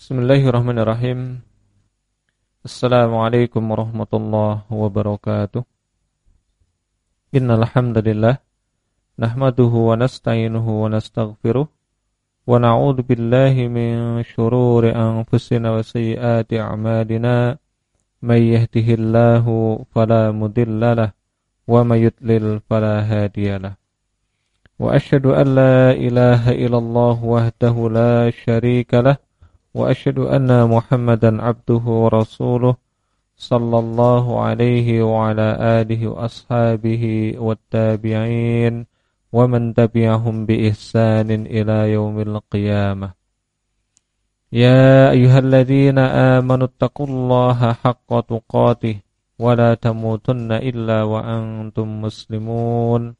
Bismillahirrahmanirrahim. Assalamualaikum warahmatullahi wabarakatuh. Innal hamdalillah nahmaduhu wa nasta'inuhu wa nastaghfiruh wa na'udzu billahi min shururi anfusina wa sayyiati a'malina may yahdihillahu fala mudilla wa may yudlil fala hadiyalah. Wa asyhadu an la ilaha illallah wahdahu la syarika lah وأشهد أن محمدا عبده ورسوله صلى الله عليه وعلى آله وأصحابه والتابعين ومن تبعهم بإحسان إلى يوم القيامة. يا أيها الذين آمنوا اتقوا الله حق تقاته ولا تموتن إلا وأنتم مسلمون.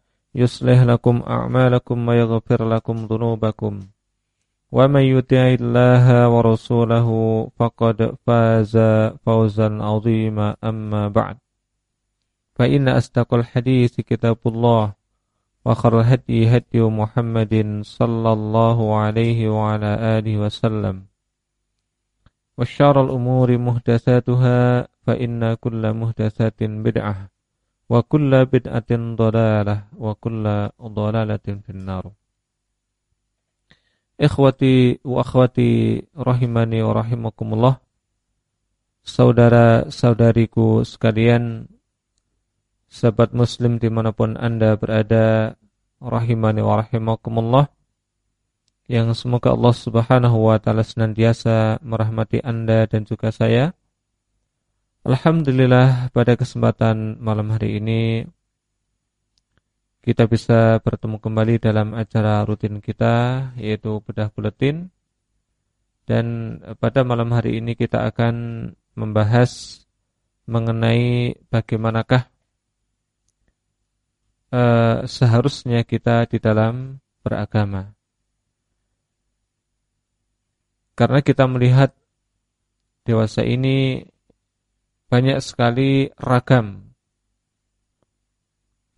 يصلح لكم أعمالكم ويغفر لكم ذنوبكم. ومن يطع الله ورسوله فقد فاز فوزا عظيما. أما بعد فإن أصدق الحديث كتاب الله وخر الهدي هدي محمد صلى الله عليه وعلى آله وسلم. وشار الأمور محدثاتها فإن كل محدثات بدعة. Wa kulla bid'atin dhalalah wa kulla dhalalatin finnar. Ikhwati wa akhwati rahimani wa rahimakumullah Saudara-saudariku sekalian Sahabat muslim di mana pun anda berada Rahimani wa rahimakumullah Yang semoga Allah subhanahu wa ta'ala senantiasa merahmati anda dan juga saya Alhamdulillah pada kesempatan malam hari ini kita bisa bertemu kembali dalam acara rutin kita yaitu bedah buletin dan pada malam hari ini kita akan membahas mengenai bagaimanakah uh, seharusnya kita di dalam beragama. Karena kita melihat dewasa ini banyak sekali ragam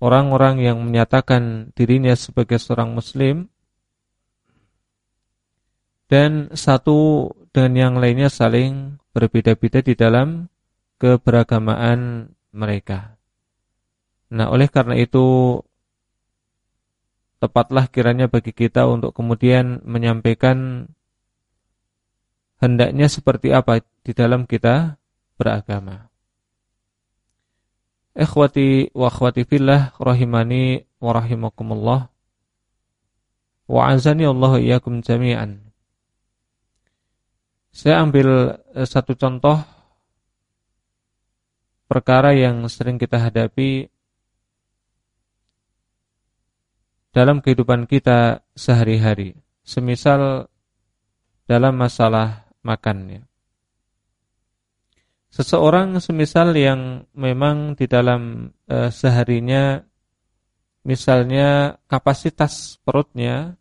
orang-orang yang menyatakan dirinya sebagai seorang muslim dan satu dengan yang lainnya saling berbeda-beda di dalam keberagamaan mereka. Nah, oleh karena itu tepatlah kiranya bagi kita untuk kemudian menyampaikan hendaknya seperti apa di dalam kita beragama. Ikhwati wa akhwati fillah rahimani wa rahimakumullah. Wa azani Allah iyyakum jami'an. Saya ambil eh, satu contoh perkara yang sering kita hadapi dalam kehidupan kita sehari-hari. Semisal dalam masalah makannya. Seseorang semisal yang memang di dalam uh, seharinya misalnya kapasitas perutnya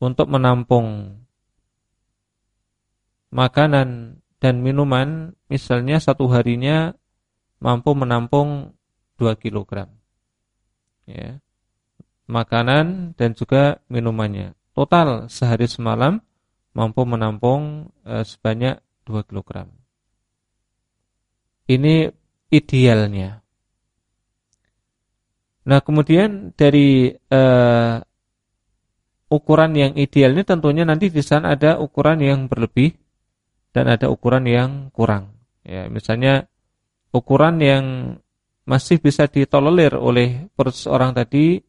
untuk menampung makanan dan minuman misalnya satu harinya mampu menampung 2 kg. Ya. Makanan dan juga minumannya. Total sehari semalam mampu menampung e, sebanyak 2 kg. Ini idealnya. Nah, kemudian dari uh, ukuran yang ideal ini tentunya nanti di sana ada ukuran yang berlebih dan ada ukuran yang kurang. Ya, misalnya ukuran yang masih bisa ditolerir oleh seorang tadi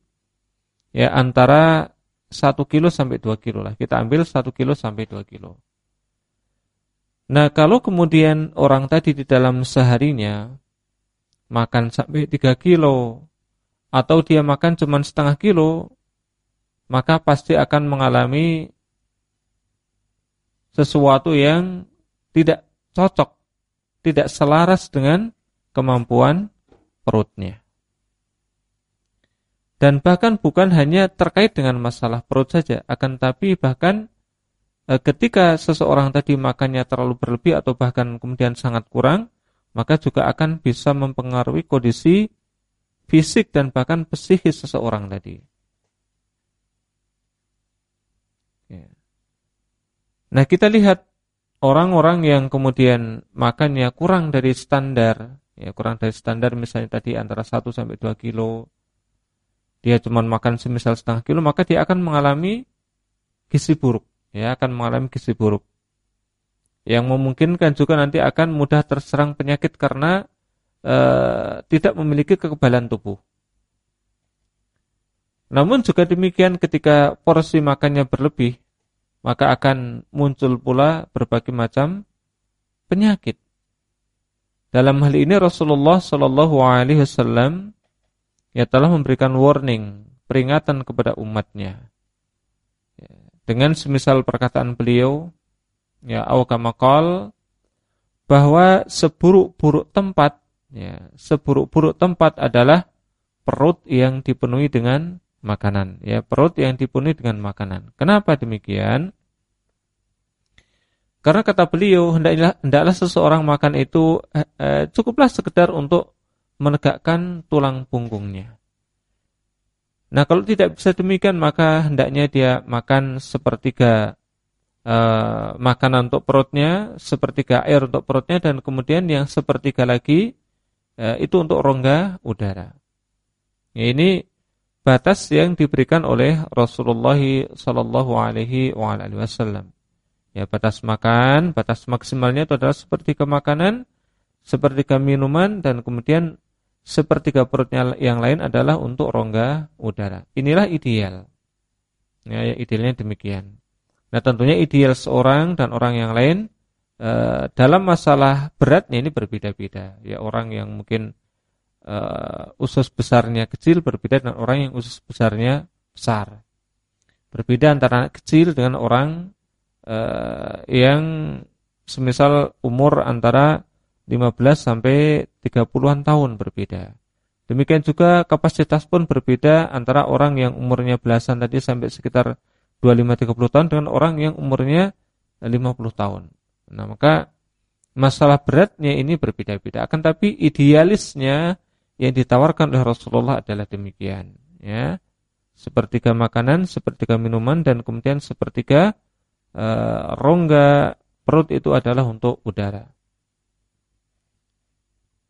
ya antara 1 kilo sampai 2 kilo lah. Kita ambil 1 kilo sampai 2 kilo. Nah kalau kemudian orang tadi di dalam seharinya makan sampai 3 kilo atau dia makan cuma setengah kilo, maka pasti akan mengalami sesuatu yang tidak cocok, tidak selaras dengan kemampuan perutnya. Dan bahkan bukan hanya terkait dengan masalah perut saja, akan tapi bahkan ketika seseorang tadi makannya terlalu berlebih atau bahkan kemudian sangat kurang, maka juga akan bisa mempengaruhi kondisi fisik dan bahkan psikis seseorang tadi. Nah kita lihat orang-orang yang kemudian makannya kurang dari standar, ya kurang dari standar misalnya tadi antara 1 sampai 2 kilo, dia cuma makan semisal setengah kilo, maka dia akan mengalami gizi buruk. Ya, akan mengalami gizi buruk. Yang memungkinkan juga nanti akan mudah terserang penyakit karena e, tidak memiliki kekebalan tubuh. Namun juga demikian ketika porsi makannya berlebih, maka akan muncul pula berbagai macam penyakit. Dalam hal ini Rasulullah Shallallahu Alaihi Wasallam ya telah memberikan warning, peringatan kepada umatnya. Dengan semisal perkataan beliau, ya awkamakal, bahwa seburuk-buruk tempat, ya, seburuk-buruk tempat adalah perut yang dipenuhi dengan makanan, ya perut yang dipenuhi dengan makanan. Kenapa demikian? Karena kata beliau hendaklah, hendaklah seseorang makan itu eh, eh, cukuplah sekedar untuk menegakkan tulang punggungnya. Nah kalau tidak bisa demikian maka hendaknya dia makan sepertiga uh, makanan untuk perutnya, sepertiga air untuk perutnya dan kemudian yang sepertiga lagi uh, itu untuk rongga udara. Ini batas yang diberikan oleh Rasulullah Sallallahu Alaihi Wasallam. Ya batas makan, batas maksimalnya itu adalah sepertiga makanan, sepertiga minuman dan kemudian sepertiga perutnya yang lain adalah untuk rongga udara. Inilah ideal. Ya, ya idealnya demikian. Nah, tentunya ideal seorang dan orang yang lain e, dalam masalah beratnya ini berbeda-beda. Ya, orang yang mungkin e, usus besarnya kecil berbeda dengan orang yang usus besarnya besar. Berbeda antara anak kecil dengan orang e, yang semisal umur antara 15 sampai 30-an tahun berbeda. Demikian juga kapasitas pun berbeda antara orang yang umurnya belasan tadi sampai sekitar 25-30 tahun dengan orang yang umurnya 50 tahun. Nah maka masalah beratnya ini berbeda-beda. Akan tapi idealisnya yang ditawarkan oleh Rasulullah adalah demikian. Ya, sepertiga makanan, sepertiga minuman, dan kemudian sepertiga uh, rongga perut itu adalah untuk udara.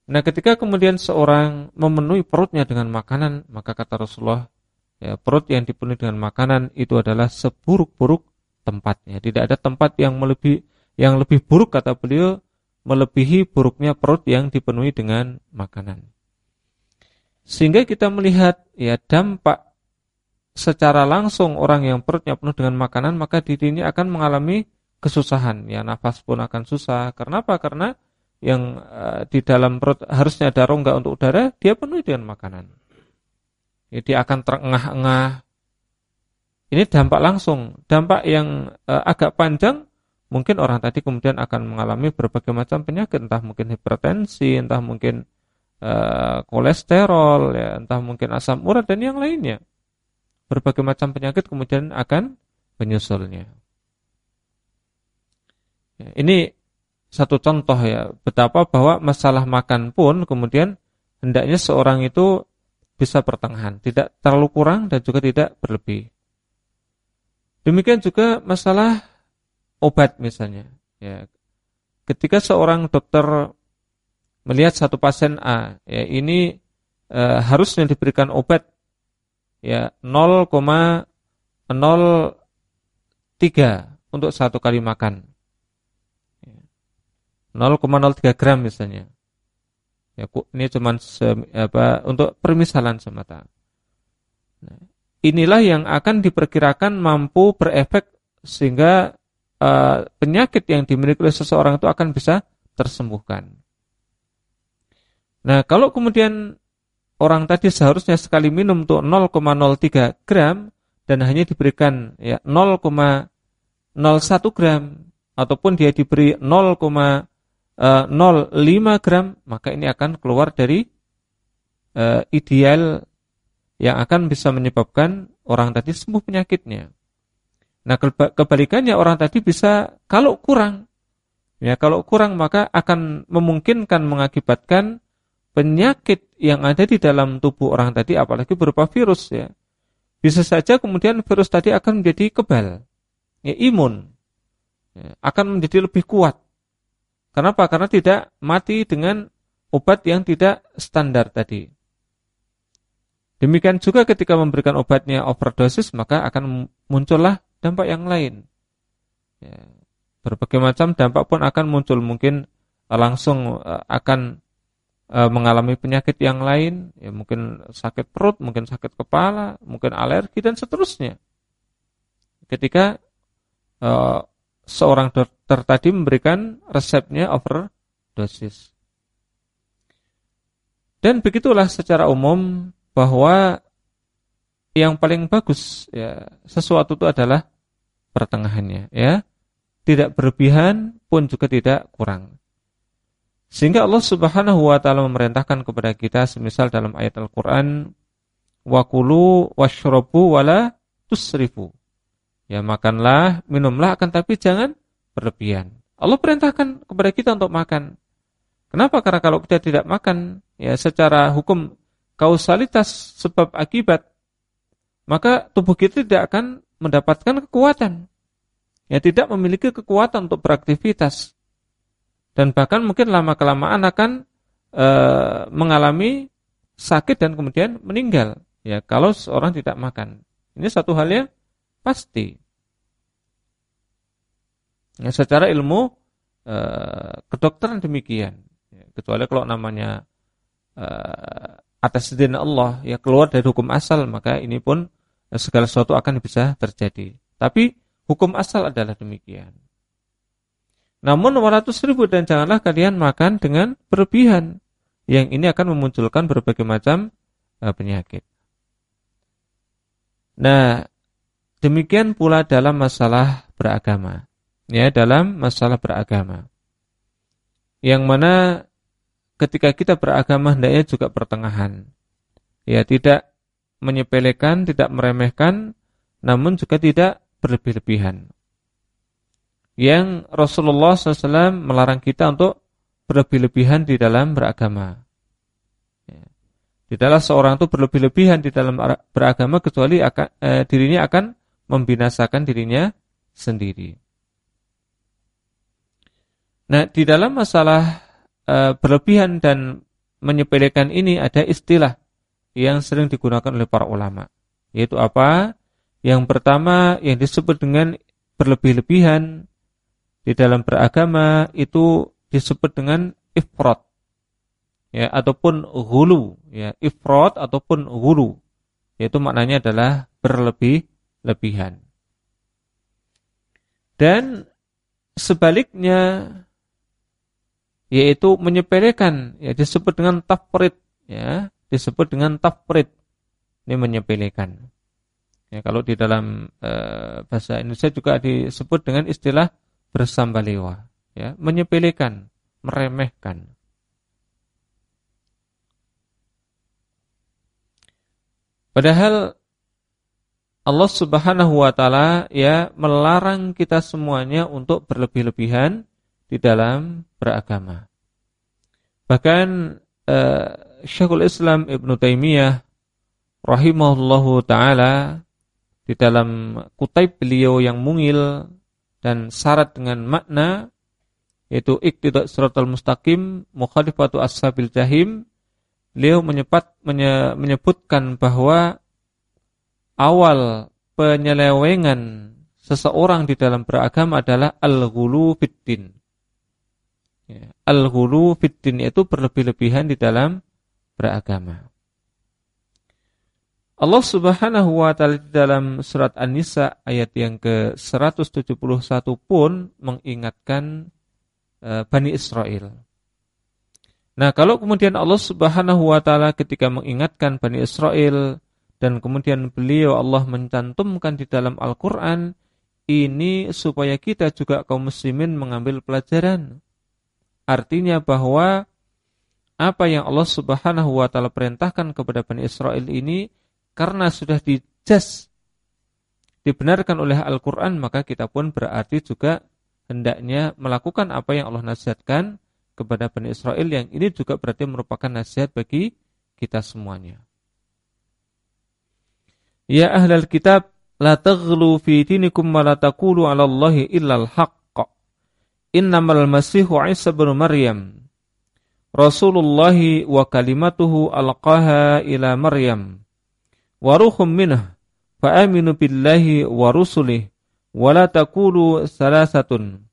Nah ketika kemudian seorang memenuhi perutnya dengan makanan, maka kata Rasulullah, ya, perut yang dipenuhi dengan makanan itu adalah seburuk-buruk tempatnya. Tidak ada tempat yang melebihi, yang lebih buruk kata beliau melebihi buruknya perut yang dipenuhi dengan makanan. Sehingga kita melihat ya dampak secara langsung orang yang perutnya penuh dengan makanan maka dirinya akan mengalami kesusahan. Ya nafas pun akan susah. Karena apa? Karena yang uh, di dalam perut harusnya ada rongga untuk udara, dia penuhi dengan makanan. Dia akan terengah-engah. Ini dampak langsung, dampak yang uh, agak panjang, mungkin orang tadi kemudian akan mengalami berbagai macam penyakit, entah mungkin hipertensi, entah mungkin uh, kolesterol, ya, entah mungkin asam urat dan yang lainnya. Berbagai macam penyakit kemudian akan menyusulnya. Ya, ini satu contoh ya betapa bahwa masalah makan pun kemudian hendaknya seorang itu bisa pertengahan, tidak terlalu kurang dan juga tidak berlebih. Demikian juga masalah obat misalnya. Ya, ketika seorang dokter melihat satu pasien A, ya ini e, harusnya diberikan obat ya 0,03 untuk satu kali makan. 0,03 gram misalnya. Ya, ini cuma apa untuk permisalan semata. Nah, inilah yang akan diperkirakan mampu berefek sehingga uh, penyakit yang dimiliki oleh seseorang itu akan bisa tersembuhkan. Nah, kalau kemudian orang tadi seharusnya sekali minum tuh 0,03 gram dan hanya diberikan ya 0,01 gram ataupun dia diberi 0,05 eh, gram, maka ini akan keluar dari uh, ideal yang akan bisa menyebabkan orang tadi sembuh penyakitnya. Nah, kebalikannya orang tadi bisa kalau kurang ya kalau kurang maka akan memungkinkan mengakibatkan penyakit yang ada di dalam tubuh orang tadi apalagi berupa virus ya. Bisa saja kemudian virus tadi akan menjadi kebal. Ya, imun. Ya, akan menjadi lebih kuat. Kenapa? Karena tidak mati dengan obat yang tidak standar tadi. Demikian juga ketika memberikan obatnya overdosis, maka akan muncullah dampak yang lain. Ya, berbagai macam dampak pun akan muncul. Mungkin langsung eh, akan eh, mengalami penyakit yang lain, ya mungkin sakit perut, mungkin sakit kepala, mungkin alergi dan seterusnya. Ketika seorang dokter tadi memberikan resepnya overdosis. Dan begitulah secara umum bahwa yang paling bagus ya sesuatu itu adalah pertengahannya ya. Tidak berlebihan pun juga tidak kurang. Sehingga Allah Subhanahu wa taala memerintahkan kepada kita semisal dalam ayat Al-Qur'an wa kulu washrabu wala tusrifu. Ya makanlah, minumlah akan tapi jangan berlebihan. Allah perintahkan kepada kita untuk makan. Kenapa? Karena kalau kita tidak makan, ya secara hukum kausalitas sebab akibat, maka tubuh kita tidak akan mendapatkan kekuatan. Ya tidak memiliki kekuatan untuk beraktivitas. Dan bahkan mungkin lama-kelamaan akan e, mengalami sakit dan kemudian meninggal. Ya kalau seorang tidak makan. Ini satu hal yang pasti. Ya, secara ilmu e, kedokteran demikian. Ya, kecuali kalau namanya e, atas izin Allah ya keluar dari hukum asal maka ini pun eh, segala sesuatu akan bisa terjadi. Tapi hukum asal adalah demikian. Namun 200 ribu dan janganlah kalian makan dengan berlebihan. Yang ini akan memunculkan berbagai macam uh, penyakit. Nah, demikian pula dalam masalah beragama. Ya, dalam masalah beragama. Yang mana ketika kita beragama hendaknya juga pertengahan. Ya, tidak menyepelekan, tidak meremehkan, namun juga tidak berlebih-lebihan. Yang Rasulullah SAW melarang kita untuk berlebih-lebihan di dalam beragama. Ya. Tidaklah seorang itu berlebih-lebihan di dalam beragama kecuali akan, eh, dirinya akan membinasakan dirinya sendiri. Nah, di dalam masalah e, berlebihan dan menyepelekan ini ada istilah yang sering digunakan oleh para ulama. Yaitu apa? Yang pertama yang disebut dengan berlebih-lebihan di dalam beragama itu disebut dengan ifrat. Ya, ataupun hulu, ya, ifrat ataupun hulu. Yaitu maknanya adalah berlebih-lebihan. Dan sebaliknya yaitu menyepelekan ya disebut dengan tafrid ya disebut dengan tafrid. Ini menyepelekan. Ya kalau di dalam e, bahasa Indonesia juga disebut dengan istilah bersambalewa ya menyepelekan meremehkan. Padahal Allah Subhanahu wa taala ya melarang kita semuanya untuk berlebih-lebihan di dalam beragama. Bahkan uh, Syekhul Islam Ibn Taimiyah rahimahullahu taala di dalam kutaib beliau yang mungil dan syarat dengan makna yaitu iktidak suratul mustaqim mukhalifatu ashabil jahim beliau menyepat, menye, menyebutkan bahwa awal penyelewengan seseorang di dalam beragama adalah al-ghulu fiddin Ya. Al-ghulu fiddin itu berlebih-lebihan di dalam beragama. Allah Subhanahu wa taala di dalam surat An-Nisa ayat yang ke-171 pun mengingatkan uh, Bani Israel. Nah, kalau kemudian Allah Subhanahu wa taala ketika mengingatkan Bani Israel dan kemudian beliau Allah mencantumkan di dalam Al-Qur'an ini supaya kita juga kaum muslimin mengambil pelajaran. Artinya bahwa apa yang Allah Subhanahu wa taala perintahkan kepada Bani Israel ini karena sudah dijas dibenarkan oleh Al-Qur'an maka kita pun berarti juga hendaknya melakukan apa yang Allah nasihatkan kepada Bani Israel yang ini juga berarti merupakan nasihat bagi kita semuanya. Ya ahlal kitab la taghlu fi dinikum wa la taqulu 'ala Allahi illa al-haqq. Innamal masihu Isa bin Maryam Rasulullah wa kalimatuhu alqaha ila Maryam wa ruhum minhu fa aminu billahi wa rusulihi wa la taqulu salasatun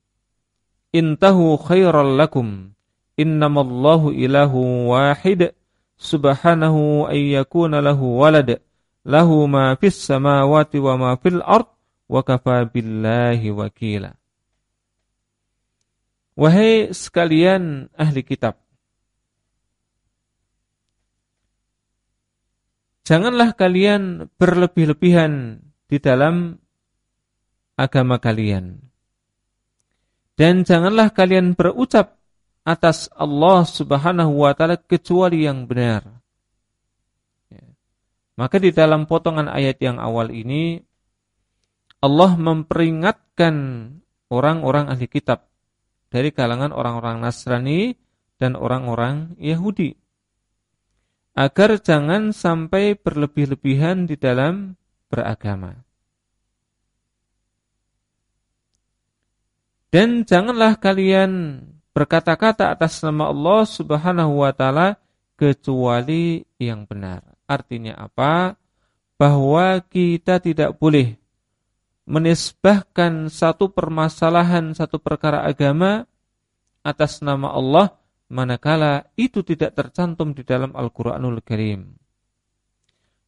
intahu khairal lakum innamallahu ilahu wahid subhanahu ay yakuna lahu walad lahu ma fis samawati wa ma fil ard wa kafa billahi wakila Wahai sekalian ahli kitab Janganlah kalian berlebih-lebihan di dalam agama kalian. Dan janganlah kalian berucap atas Allah Subhanahu wa taala kecuali yang benar. Maka di dalam potongan ayat yang awal ini Allah memperingatkan orang-orang ahli kitab dari kalangan orang-orang Nasrani dan orang-orang Yahudi agar jangan sampai berlebih-lebihan di dalam beragama. Dan janganlah kalian berkata-kata atas nama Allah Subhanahu wa taala kecuali yang benar. Artinya apa? Bahwa kita tidak boleh menisbahkan satu permasalahan, satu perkara agama atas nama Allah manakala itu tidak tercantum di dalam Al-Qur'anul Karim.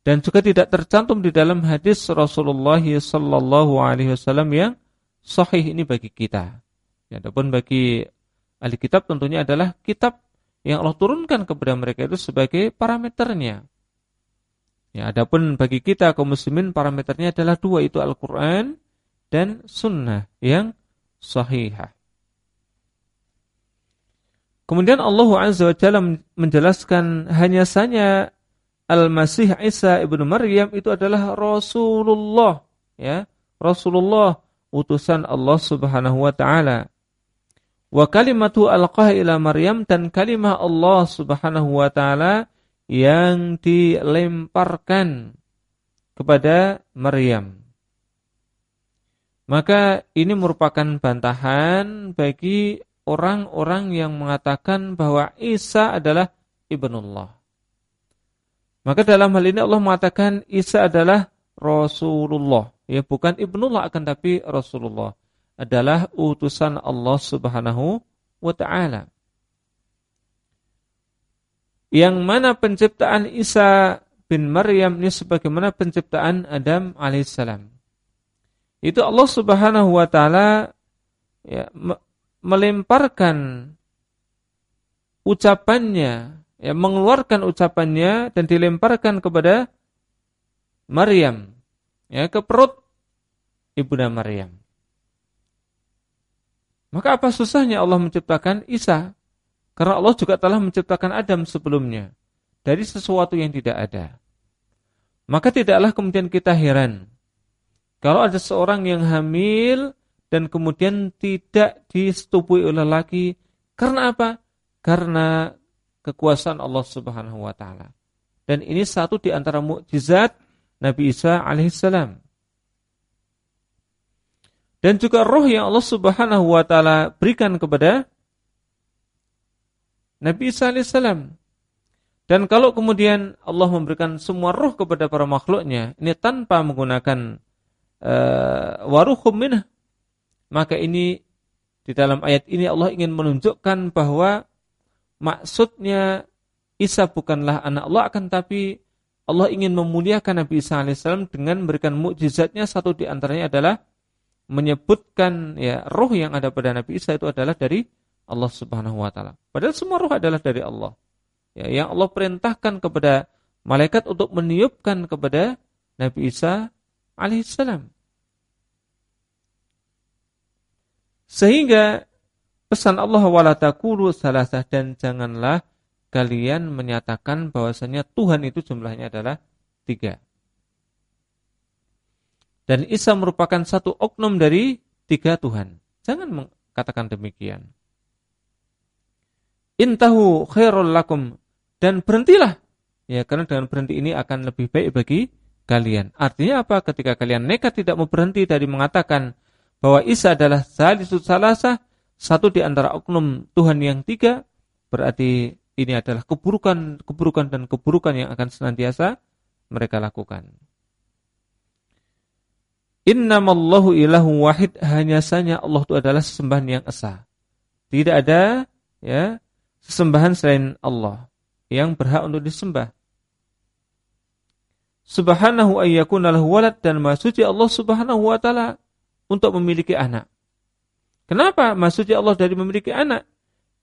Dan juga tidak tercantum di dalam hadis Rasulullah sallallahu alaihi wasallam yang sahih ini bagi kita. Ya, adapun bagi ahli kitab tentunya adalah kitab yang Allah turunkan kepada mereka itu sebagai parameternya. Ya, adapun bagi kita kaum muslimin parameternya adalah dua itu Al-Qur'an dan sunnah yang sahihah. Kemudian Allah Azza wa Jalla menjelaskan hanya saja Al-Masih Isa ibnu Maryam itu adalah Rasulullah, ya, Rasulullah utusan Allah Subhanahu wa taala. Wa kalimatu alqah ila Maryam dan kalimah Allah Subhanahu wa taala yang dilemparkan kepada Maryam. Maka ini merupakan bantahan bagi orang-orang yang mengatakan bahwa Isa adalah ibnullah. Maka dalam hal ini Allah mengatakan Isa adalah Rasulullah. Ya bukan ibnullah akan tapi Rasulullah. Adalah utusan Allah subhanahu wa ta'ala. Yang mana penciptaan Isa bin Maryam ini sebagaimana penciptaan Adam alaihissalam. Itu Allah subhanahu wa ta'ala ya, melemparkan ucapannya, ya, mengeluarkan ucapannya dan dilemparkan kepada Maryam, ya, ke perut ibunda Maryam. Maka apa susahnya Allah menciptakan Isa? Karena Allah juga telah menciptakan Adam sebelumnya dari sesuatu yang tidak ada. Maka tidaklah kemudian kita heran kalau ada seorang yang hamil dan kemudian tidak disetubui oleh laki karena apa? Karena kekuasaan Allah Subhanahu wa taala. Dan ini satu di antara mukjizat Nabi Isa alaihissalam. Dan juga roh yang Allah Subhanahu wa taala berikan kepada Nabi Isa alaihissalam. Dan kalau kemudian Allah memberikan semua roh kepada para makhluknya, ini tanpa menggunakan uh, waruhum minah, maka ini di dalam ayat ini Allah ingin menunjukkan bahwa maksudnya Isa bukanlah anak Allah akan tapi Allah ingin memuliakan Nabi Isa alaihissalam dengan memberikan mukjizatnya satu di antaranya adalah menyebutkan ya roh yang ada pada Nabi Isa itu adalah dari Allah Subhanahu wa taala. Padahal semua roh adalah dari Allah. Ya, yang Allah perintahkan kepada malaikat untuk meniupkan kepada Nabi Isa alaihissalam. Sehingga pesan Allah wala taqulu salasah dan janganlah kalian menyatakan bahwasanya Tuhan itu jumlahnya adalah tiga. Dan Isa merupakan satu oknum dari tiga Tuhan. Jangan mengatakan demikian. Intahu khairul lakum dan berhentilah. Ya, karena dengan berhenti ini akan lebih baik bagi kalian. Artinya apa? Ketika kalian nekat tidak mau berhenti dari mengatakan bahwa Isa adalah salisut salasah, satu di antara oknum Tuhan yang tiga, berarti ini adalah keburukan, keburukan dan keburukan yang akan senantiasa mereka lakukan. Innamallahu ilahu wahid hanya saja Allah itu adalah sesembahan yang esa. Tidak ada ya sesembahan selain Allah yang berhak untuk disembah. Subhanahu ayyakuna lahu walad dan maksudnya Allah Subhanahu wa taala untuk memiliki anak. Kenapa maksudnya Allah dari memiliki anak?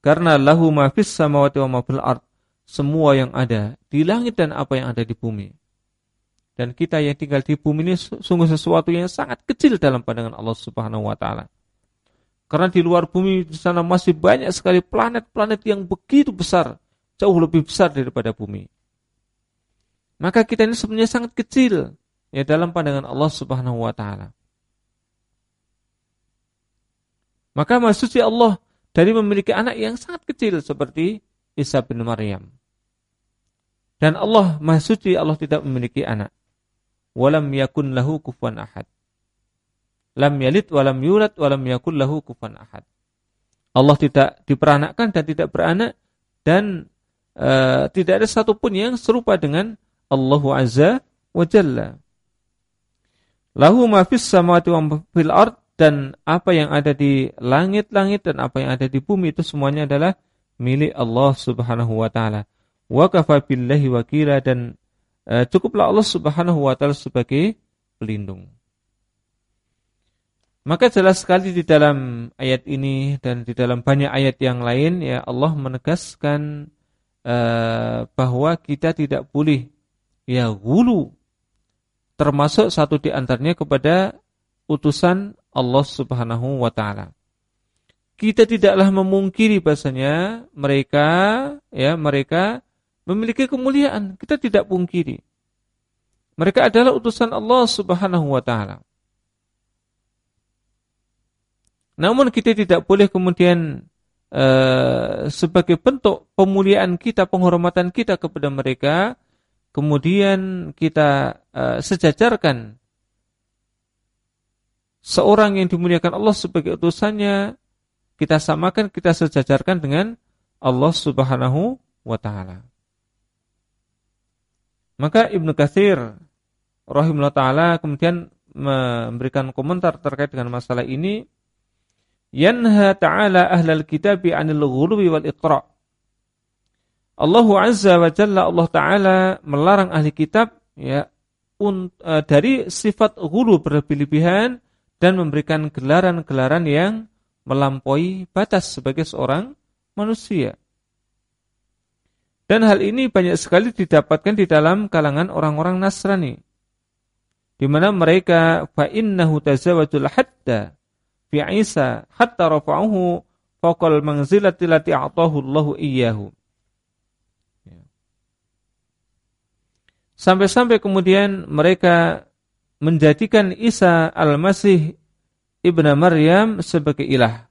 Karena lahu ma fis samawati wa ma fil ard. Semua yang ada di langit dan apa yang ada di bumi. Dan kita yang tinggal di bumi ini sungguh sesuatu yang sangat kecil dalam pandangan Allah Subhanahu wa taala. Karena di luar bumi di sana masih banyak sekali planet-planet yang begitu besar, jauh lebih besar daripada bumi. Maka kita ini sebenarnya sangat kecil ya dalam pandangan Allah Subhanahu wa taala. Maka maksudnya Allah dari memiliki anak yang sangat kecil seperti Isa bin Maryam. Dan Allah maksudnya Allah tidak memiliki anak walam yakun lahu kufuwan ahad. Lam yalid walam yulad walam yakun lahu kufuwan ahad. Allah tidak diperanakkan dan tidak beranak dan uh, tidak ada satupun yang serupa dengan Allah Azza wa Jalla. Lahu ma fis samawati wa fil ard dan apa yang ada di langit-langit dan apa yang ada di bumi itu semuanya adalah milik Allah Subhanahu wa taala. Wa kafa billahi wakila dan Eh, cukuplah Allah Subhanahu wa taala sebagai pelindung. Maka jelas sekali di dalam ayat ini dan di dalam banyak ayat yang lain ya Allah menegaskan uh, bahwa kita tidak boleh ya gulu termasuk satu di antaranya kepada utusan Allah Subhanahu wa taala. Kita tidaklah memungkiri bahasanya mereka ya mereka memiliki kemuliaan. Kita tidak pungkiri. Mereka adalah utusan Allah Subhanahu wa taala. Namun kita tidak boleh kemudian uh, sebagai bentuk pemuliaan kita, penghormatan kita kepada mereka, kemudian kita uh, sejajarkan seorang yang dimuliakan Allah sebagai utusannya, kita samakan, kita sejajarkan dengan Allah Subhanahu wa taala. Maka Ibnu Katsir rahimahullah taala kemudian memberikan komentar terkait dengan masalah ini yanha ta'ala ahlal kitabi 'anil ghuluwi wal iqra. Allah Azza wa Jalla Allah taala melarang ahli kitab ya un, uh, dari sifat ghulu berlebihan dan memberikan gelaran-gelaran yang melampaui batas sebagai seorang manusia. Dan hal ini banyak sekali didapatkan di dalam kalangan orang-orang Nasrani. Di mana mereka fa innahu tazawwajul hatta fi Isa hatta rafa'uhu faqal manzilati lati a'tahu Allahu iyyahu. Ya. Sampai-sampai kemudian mereka menjadikan Isa al-Masih ibnu Maryam sebagai ilah.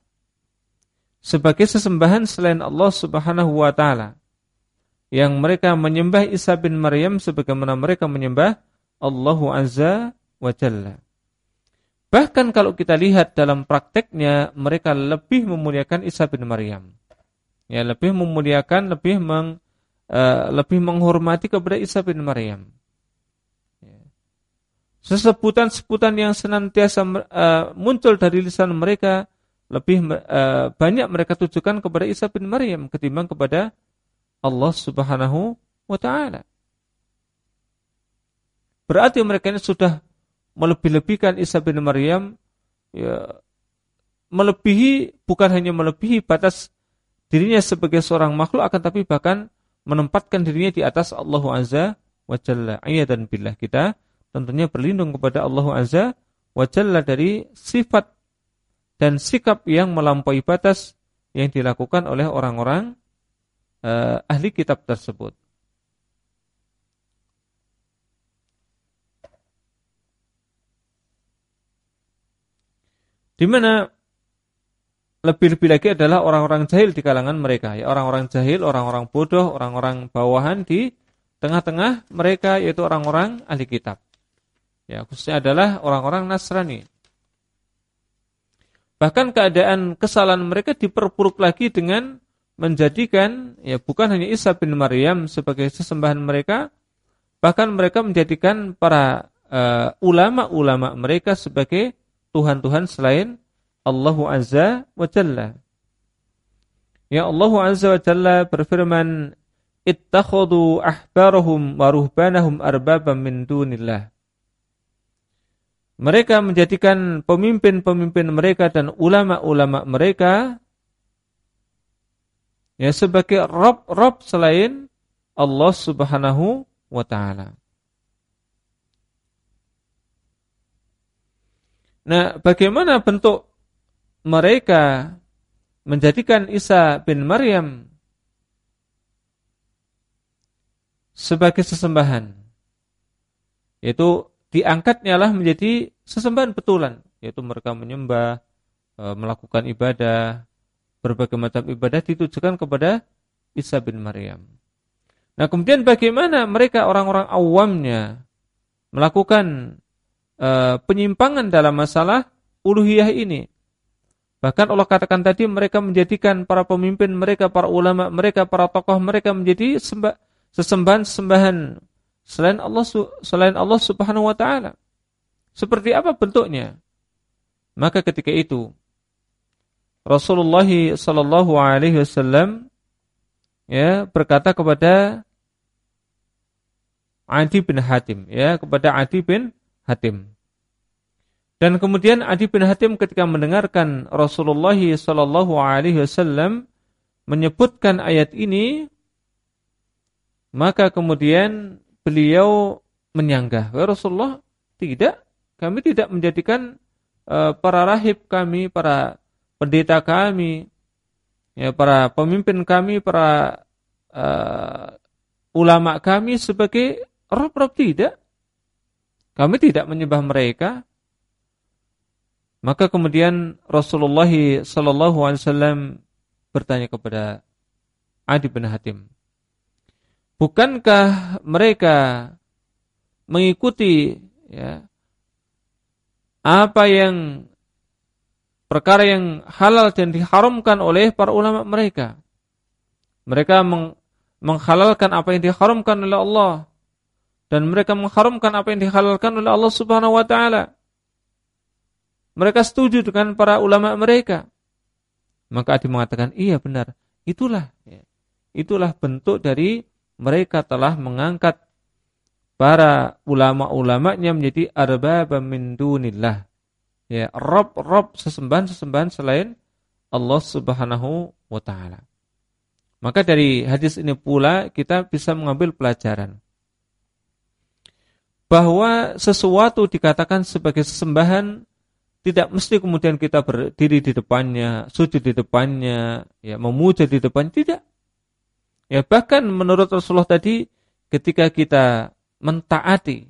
Sebagai sesembahan selain Allah Subhanahu wa taala yang mereka menyembah Isa bin Maryam sebagaimana mereka menyembah Allahu Azza wa Jalla. Bahkan kalau kita lihat dalam prakteknya mereka lebih memuliakan Isa bin Maryam. Ya, lebih memuliakan, lebih meng, uh, lebih menghormati kepada Isa bin Maryam. Ya. Sesebutan-sebutan yang senantiasa uh, muncul dari lisan mereka lebih uh, banyak mereka tujukan kepada Isa bin Maryam ketimbang kepada Allah Subhanahu wa taala. Berarti mereka ini sudah melebih-lebihkan Isa bin Maryam ya melebihi bukan hanya melebihi batas dirinya sebagai seorang makhluk akan tapi bahkan menempatkan dirinya di atas Allah Azza wa Jalla. dan billah kita tentunya berlindung kepada Allah Azza wa Jalla dari sifat dan sikap yang melampaui batas yang dilakukan oleh orang-orang uh, ahli kitab tersebut. Di mana lebih-lebih lagi adalah orang-orang jahil di kalangan mereka, ya orang-orang jahil, orang-orang bodoh, orang-orang bawahan di tengah-tengah mereka yaitu orang-orang ahli kitab. Ya, khususnya adalah orang-orang Nasrani. Bahkan keadaan kesalahan mereka diperburuk lagi dengan menjadikan ya bukan hanya Isa bin Maryam sebagai sesembahan mereka, bahkan mereka menjadikan para eh, ulama-ulama uh, mereka sebagai tuhan-tuhan selain Allah Azza wa Jalla. Ya Allah Azza wa Jalla berfirman, "Ittakhadhu ahbarahum wa ruhbanahum arbaban min dunillah." Mereka menjadikan pemimpin-pemimpin mereka dan ulama-ulama mereka ya sebagai rob-rob selain Allah Subhanahu wa taala. Nah, bagaimana bentuk mereka menjadikan Isa bin Maryam sebagai sesembahan? Yaitu diangkatnya lah menjadi sesembahan betulan, yaitu mereka menyembah, e, melakukan ibadah, berbagai macam ibadah ditujukan kepada Isa bin Maryam. Nah, kemudian bagaimana mereka orang-orang awamnya melakukan e, penyimpangan dalam masalah uluhiyah ini? Bahkan Allah katakan tadi mereka menjadikan para pemimpin mereka, para ulama mereka, para tokoh mereka menjadi sesembahan-sembahan selain Allah selain Allah Subhanahu wa taala. Seperti apa bentuknya? Maka ketika itu Rasulullah sallallahu alaihi wasallam ya berkata kepada Adi bin Hatim ya kepada Adi bin Hatim. Dan kemudian Adi bin Hatim ketika mendengarkan Rasulullah sallallahu alaihi wasallam menyebutkan ayat ini maka kemudian beliau menyanggah. Ya Rasulullah, tidak. Kami tidak menjadikan uh, para rahib kami, para pendeta kami, ya para pemimpin kami, para uh, ulama kami sebagai rob-rob tidak. Kami tidak menyembah mereka. Maka kemudian Rasulullah sallallahu alaihi wasallam bertanya kepada Adi bin Hatim, bukankah mereka mengikuti ya apa yang perkara yang halal dan diharamkan oleh para ulama mereka. Mereka meng, menghalalkan apa yang diharamkan oleh Allah dan mereka mengharamkan apa yang dihalalkan oleh Allah Subhanahu wa taala. Mereka setuju dengan para ulama mereka. Maka Adi mengatakan, "Iya benar. Itulah ya. Itulah bentuk dari mereka telah mengangkat para ulama-ulamanya menjadi arbaba min dunillah. Ya, rob-rob sesembahan-sesembahan selain Allah Subhanahu wa taala. Maka dari hadis ini pula kita bisa mengambil pelajaran bahwa sesuatu dikatakan sebagai sesembahan tidak mesti kemudian kita berdiri di depannya, sujud di depannya, ya memuja di depan tidak. Ya bahkan menurut Rasulullah tadi ketika kita mentaati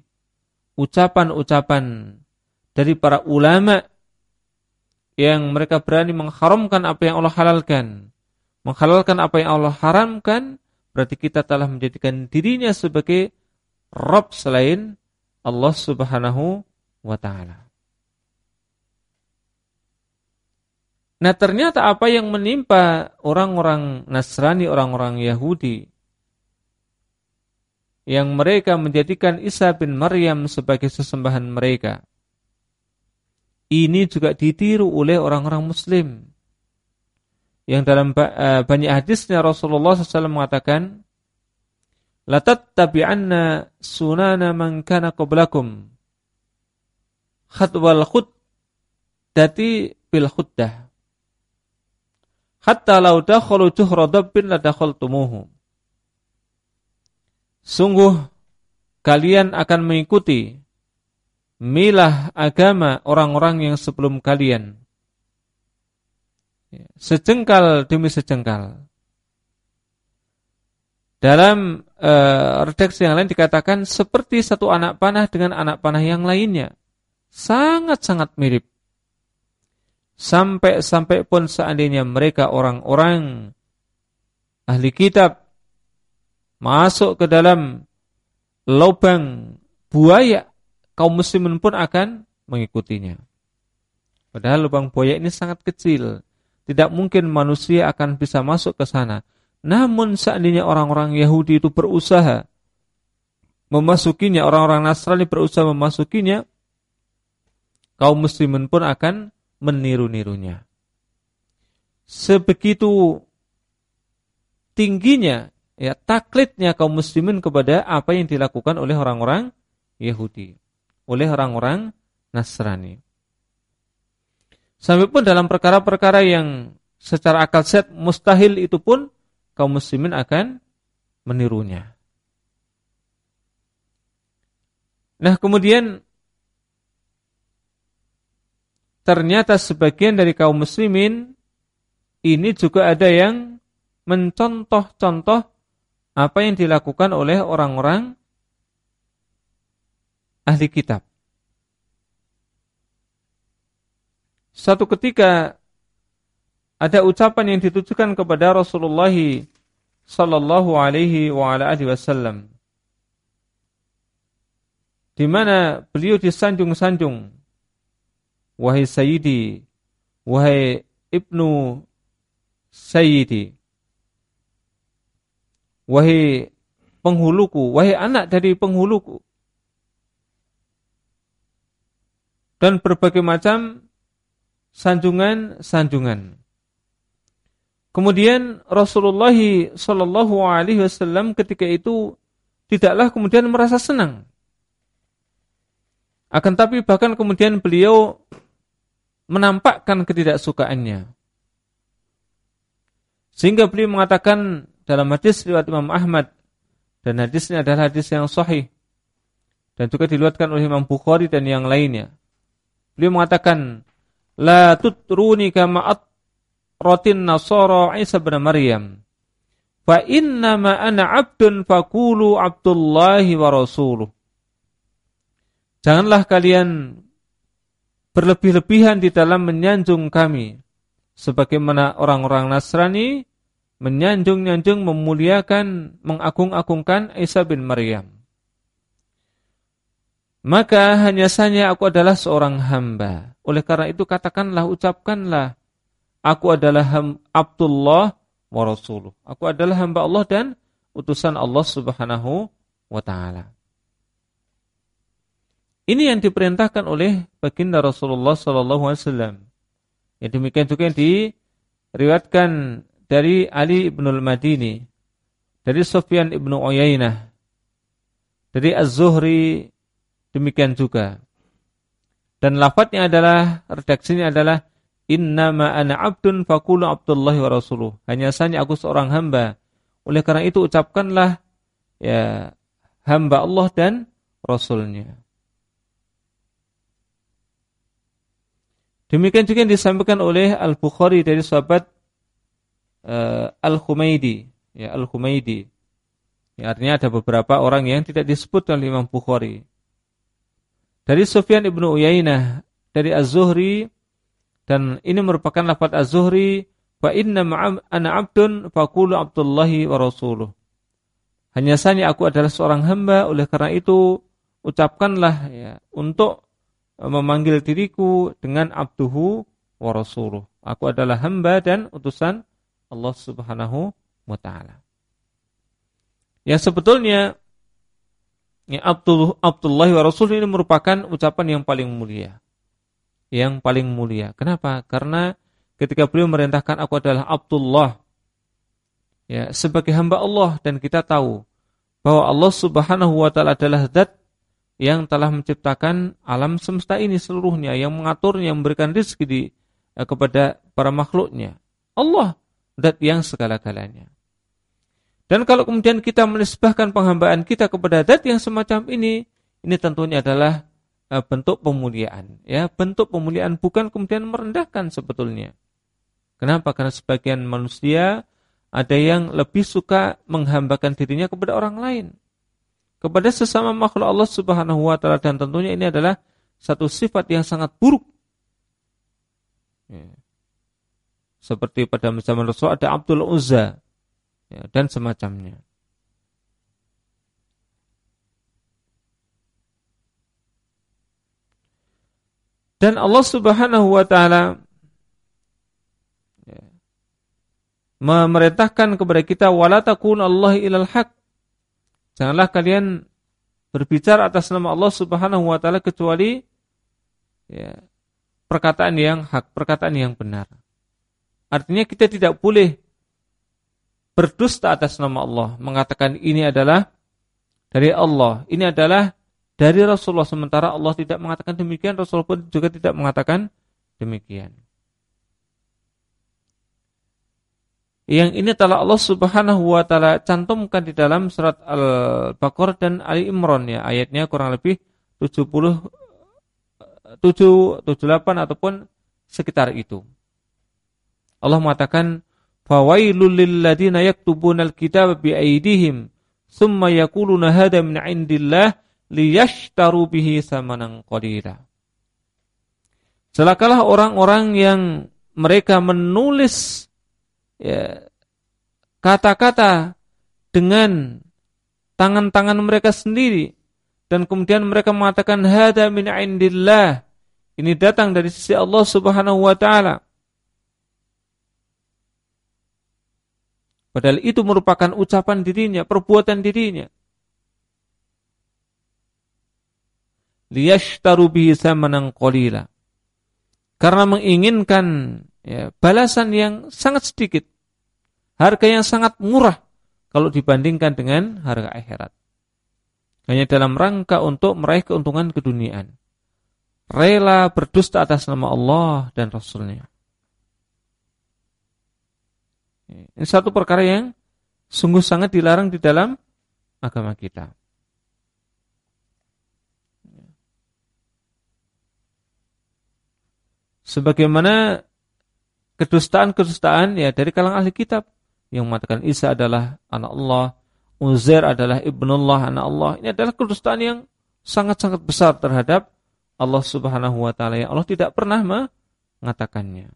ucapan-ucapan dari para ulama yang mereka berani mengharamkan apa yang Allah halalkan, menghalalkan apa yang Allah haramkan, berarti kita telah menjadikan dirinya sebagai Rob selain Allah Subhanahu wa taala. Nah ternyata apa yang menimpa orang-orang Nasrani, orang-orang Yahudi yang mereka menjadikan Isa bin Maryam sebagai sesembahan mereka. Ini juga ditiru oleh orang-orang muslim. Yang dalam uh, banyak hadisnya Rasulullah SAW mengatakan, Latat tabi'anna sunana man kana qablakum. Khatwal khud dati bil khuddah hatta lau dakhalu juhra dabbin ladakhaltumuhu. Sungguh kalian akan mengikuti milah agama orang-orang yang sebelum kalian. Sejengkal demi sejengkal. Dalam uh, redaksi yang lain dikatakan seperti satu anak panah dengan anak panah yang lainnya. Sangat-sangat mirip. Sampai-sampai pun seandainya mereka orang-orang ahli kitab masuk ke dalam lubang buaya, kaum muslimin pun akan mengikutinya. Padahal lubang buaya ini sangat kecil. Tidak mungkin manusia akan bisa masuk ke sana. Namun seandainya orang-orang Yahudi itu berusaha memasukinya, orang-orang Nasrani berusaha memasukinya, kaum muslimin pun akan meniru-nirunya. Sebegitu tingginya ya taklidnya kaum muslimin kepada apa yang dilakukan oleh orang-orang Yahudi, oleh orang-orang Nasrani. Sampai pun dalam perkara-perkara yang secara akal sehat mustahil itu pun kaum muslimin akan menirunya. Nah, kemudian ternyata sebagian dari kaum muslimin ini juga ada yang mencontoh-contoh apa yang dilakukan oleh orang-orang ahli kitab. Satu ketika ada ucapan yang ditujukan kepada Rasulullah sallallahu alaihi wasallam. Di mana beliau disanjung-sanjung wahai sayyidi wahai ibnu sayyidi wahai penghuluku wahai anak dari penghuluku dan berbagai macam sanjungan-sanjungan Kemudian Rasulullah Shallallahu Alaihi Wasallam ketika itu tidaklah kemudian merasa senang. Akan tapi bahkan kemudian beliau menampakkan ketidaksukaannya. Sehingga beliau mengatakan dalam hadis riwayat Imam Ahmad dan hadisnya adalah hadis yang sahih dan juga diluatkan oleh Imam Bukhari dan yang lainnya. Beliau mengatakan la tutruni kama rotin Nasara Isa bin Maryam. Fa inna ma ana abdun fakulu abdullahi wa rasuluh. Janganlah kalian berlebih-lebihan di dalam menyanjung kami. Sebagaimana orang-orang Nasrani menyanjung-nyanjung, memuliakan, mengagung-agungkan Isa bin Maryam. Maka hanya saja aku adalah seorang hamba. Oleh karena itu katakanlah, ucapkanlah Aku adalah Abdullah wa Rasuluh. Aku adalah hamba Allah dan utusan Allah Subhanahu wa taala. Ini yang diperintahkan oleh baginda Rasulullah sallallahu alaihi wasallam. Yang demikian juga yang diriwayatkan dari Ali bin Al-Madini, dari Sufyan ibnu Uyainah, dari Az-Zuhri demikian juga. Dan lafadznya adalah redaksinya adalah Innama ana abdun fakulu abdullahi wa rasuluh. Hanya saja aku seorang hamba. Oleh karena itu ucapkanlah ya hamba Allah dan Rasulnya. Demikian juga yang disampaikan oleh Al-Bukhari dari sahabat uh, Al-Humaydi. Ya, Al-Humaydi. Ya, artinya ada beberapa orang yang tidak disebut oleh Imam Bukhari. Dari Sufyan ibnu Uyainah, dari Az-Zuhri, dan ini merupakan lafaz Az-Zuhri fa inna ana 'abdun faqulu Abdullahi wa rasuluh. Hanya saja aku adalah seorang hamba oleh karena itu ucapkanlah ya untuk memanggil diriku dengan abduhu wa rasuluh. Aku adalah hamba dan utusan Allah Subhanahu wa taala. Yang sebetulnya ya Abdullah, Abdullah wa Rasul ini merupakan ucapan yang paling mulia yang paling mulia. Kenapa? Karena ketika beliau merintahkan aku adalah Abdullah ya sebagai hamba Allah dan kita tahu bahwa Allah Subhanahu wa taala adalah zat yang telah menciptakan alam semesta ini seluruhnya, yang mengaturnya, yang memberikan rezeki di, eh, kepada para makhluknya. Allah zat yang segala-galanya. Dan kalau kemudian kita menisbahkan penghambaan kita kepada zat yang semacam ini, ini tentunya adalah bentuk pemuliaan ya bentuk pemuliaan bukan kemudian merendahkan sebetulnya Kenapa? Karena sebagian manusia ada yang lebih suka menghambakan dirinya kepada orang lain. Kepada sesama makhluk Allah subhanahu wa ta'ala. Dan tentunya ini adalah satu sifat yang sangat buruk. Ya. Seperti pada zaman Rasul ada Abdul Uzza. Ya, dan semacamnya. Dan Allah subhanahu wa ta'ala memerintahkan kepada kita wala takun Allah ilal haq. Janganlah kalian berbicara atas nama Allah Subhanahu wa taala kecuali ya, perkataan yang hak, perkataan yang benar. Artinya kita tidak boleh berdusta atas nama Allah, mengatakan ini adalah dari Allah, ini adalah dari Rasulullah sementara Allah tidak mengatakan demikian, Rasulullah pun juga tidak mengatakan demikian. Yang ini telah Allah Subhanahu wa taala cantumkan di dalam surat Al-Baqarah dan Ali Imran ya. Ayatnya kurang lebih 70 7 78 ataupun sekitar itu. Allah mengatakan fawailul lil ladzina yaktubunal kitaba bi aydihim thumma yaquluna hadha min indillah liyashtaru bihi samanan qalila. Celakalah orang-orang yang mereka menulis ya, kata-kata dengan tangan-tangan mereka sendiri dan kemudian mereka mengatakan hada min indillah. Ini datang dari sisi Allah Subhanahu wa taala. Padahal itu merupakan ucapan dirinya perbuatan dirinya liyashtaru bihi samanan qalila karena menginginkan ya, balasan yang sangat sedikit harga yang sangat murah kalau dibandingkan dengan harga akhirat. Hanya dalam rangka untuk meraih keuntungan keduniaan. Rela berdusta atas nama Allah dan Rasulnya. Ini satu perkara yang sungguh sangat dilarang di dalam agama kita. Sebagaimana kedustaan-kedustaan ya dari kalangan ahli kitab yang mengatakan Isa adalah anak Allah, Uzair adalah ibnullah, anak Allah. Ini adalah kedustaan yang sangat-sangat besar terhadap Allah Subhanahu wa taala yang Allah tidak pernah mengatakannya.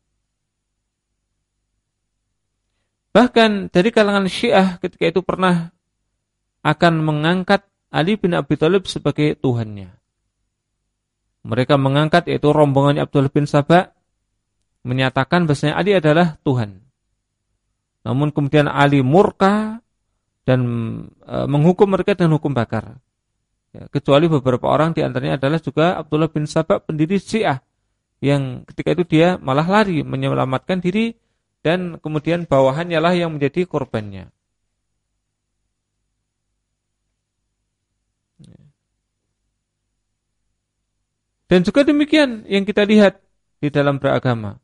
Bahkan dari kalangan Syiah ketika itu pernah akan mengangkat Ali bin Abi Thalib sebagai tuhannya. Mereka mengangkat yaitu rombongan Abdul bin Sabah menyatakan bahasanya Ali adalah Tuhan. Namun kemudian Ali murka dan e, menghukum mereka dengan hukum bakar. Ya, kecuali beberapa orang di antaranya adalah juga Abdullah bin Sabah pendiri Syiah yang ketika itu dia malah lari menyelamatkan diri dan kemudian bawahannya lah yang menjadi korbannya. Dan juga demikian yang kita lihat di dalam beragama.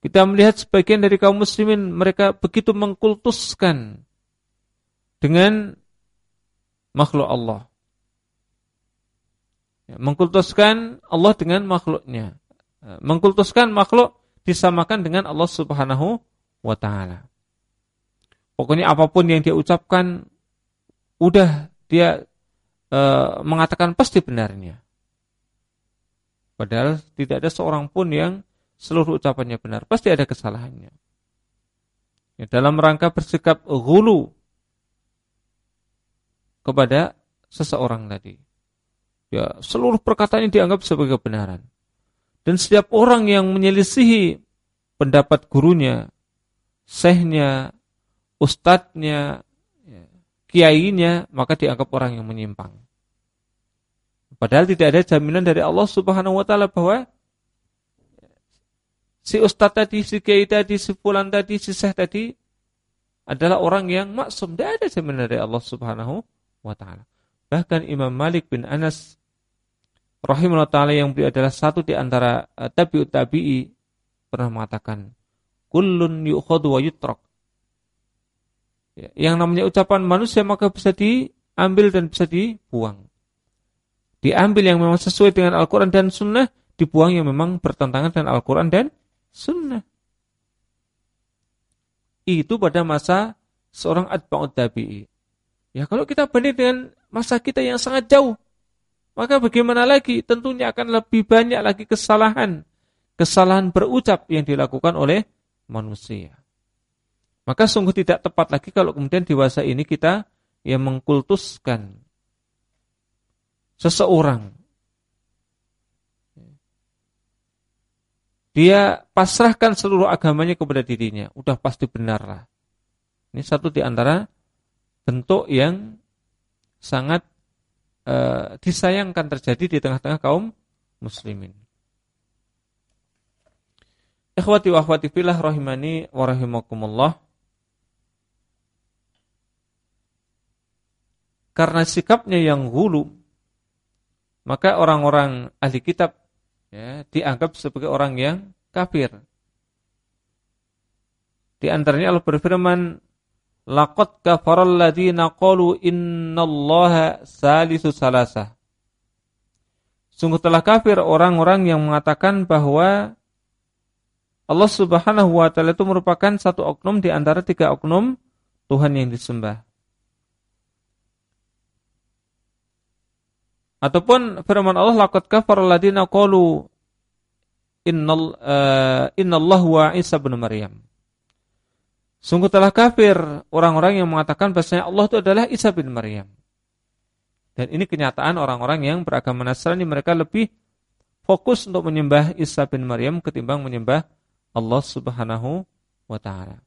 Kita melihat sebagian dari kaum muslimin mereka begitu mengkultuskan dengan makhluk Allah. Ya, mengkultuskan Allah dengan makhluknya. Ya, mengkultuskan makhluk disamakan dengan Allah Subhanahu wa taala. Pokoknya apa pun yang dia ucapkan udah dia e, mengatakan pasti benarnya. Padahal tidak ada seorang pun yang seluruh ucapannya benar, pasti ada kesalahannya. Ya, dalam rangka bersikap gulu kepada seseorang tadi. Ya, seluruh perkataannya dianggap sebagai kebenaran. Dan setiap orang yang menyelisihi pendapat gurunya, sehnya, ustadznya, ya, kiainya, maka dianggap orang yang menyimpang. Padahal tidak ada jaminan dari Allah Subhanahu wa taala bahwa si ustadz tadi, si kiai tadi, si fulan tadi, si syekh tadi adalah orang yang maksum. Tidak ada jaminan dari Allah Subhanahu wa taala. Bahkan Imam Malik bin Anas rahimahullah taala yang beliau adalah satu di antara uh, tabi'ut tabi'i pernah mengatakan kullun yu'khadhu wa yutrak. Ya, yang namanya ucapan manusia maka bisa diambil dan bisa dibuang. Diambil yang memang sesuai dengan Al-Quran dan Sunnah, dibuang yang memang bertentangan dengan Al-Quran dan sunnah. Itu pada masa seorang atba'ut tabi'i. Ya kalau kita banding dengan masa kita yang sangat jauh, maka bagaimana lagi? Tentunya akan lebih banyak lagi kesalahan. Kesalahan berucap yang dilakukan oleh manusia. Maka sungguh tidak tepat lagi kalau kemudian dewasa ini kita yang mengkultuskan seseorang. Dia pasrahkan seluruh agamanya kepada dirinya. Udah pasti benar lah. Ini satu di antara bentuk yang sangat uh, disayangkan terjadi di tengah-tengah kaum muslimin. Ikhwati wa akhwati fillah rahimani wa rahimakumullah. Karena sikapnya yang hulu, maka orang-orang ahli kitab ya, dianggap sebagai orang yang kafir. Di antaranya Allah berfirman, Laqad kafaral ladzina qalu innallaha salisu salasah. Sungguh telah kafir orang-orang yang mengatakan bahwa Allah Subhanahu wa taala itu merupakan satu oknum di antara tiga oknum Tuhan yang disembah. Ataupun firman Allah laqad kafara alladziina qalu innal uh, innallahu wa Isa bin Maryam. Sungguh telah kafir orang-orang yang mengatakan bahasanya Allah itu adalah Isa bin Maryam. Dan ini kenyataan orang-orang yang beragama Nasrani mereka lebih fokus untuk menyembah Isa bin Maryam ketimbang menyembah Allah Subhanahu wa taala.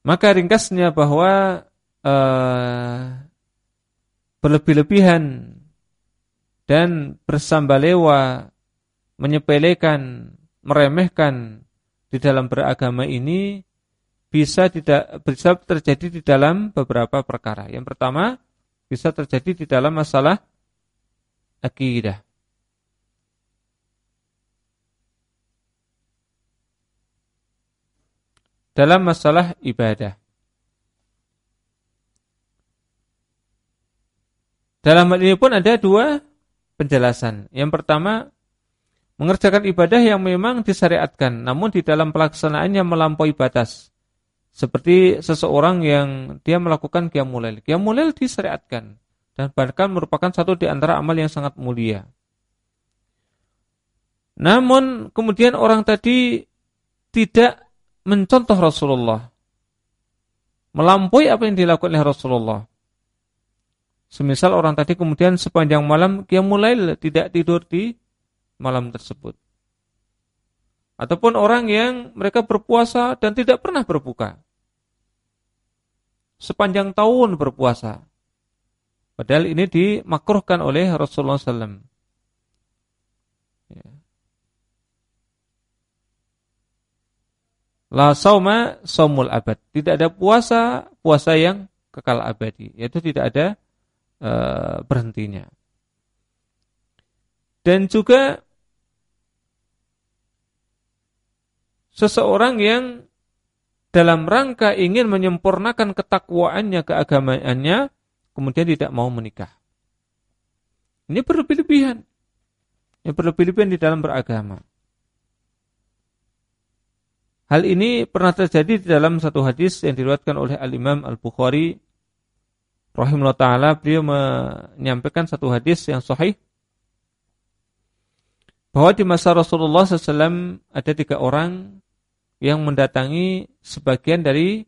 Maka ringkasnya bahwa uh, berlebih-lebihan dan bersambalewa menyepelekan, meremehkan di dalam beragama ini bisa tidak bisa terjadi di dalam beberapa perkara. Yang pertama, bisa terjadi di dalam masalah akidah. Dalam masalah ibadah. Dalam hal ini pun ada dua penjelasan. Yang pertama, mengerjakan ibadah yang memang disyariatkan, namun di dalam pelaksanaannya melampaui batas. Seperti seseorang yang dia melakukan qiyamul lail. disyariatkan dan bahkan merupakan satu di antara amal yang sangat mulia. Namun kemudian orang tadi tidak mencontoh Rasulullah. Melampaui apa yang dilakukan oleh Rasulullah. Semisal orang tadi kemudian sepanjang malam qiyamul tidak tidur di malam tersebut. Ataupun orang yang mereka berpuasa dan tidak pernah berbuka. Sepanjang tahun berpuasa. Padahal ini dimakruhkan oleh Rasulullah SAW. La sauma saumul abad. Tidak ada puasa puasa yang kekal abadi, yaitu tidak ada uh, berhentinya. Dan juga seseorang yang dalam rangka ingin menyempurnakan ketakwaannya, keagamaannya, kemudian tidak mau menikah. Ini berlebih-lebihan. Ini berlebih-lebihan di dalam beragama. Hal ini pernah terjadi di dalam satu hadis yang diriwayatkan oleh Al-Imam Al-Bukhari rahimahullah taala beliau menyampaikan satu hadis yang sahih bahwa di masa Rasulullah SAW ada tiga orang yang mendatangi sebagian dari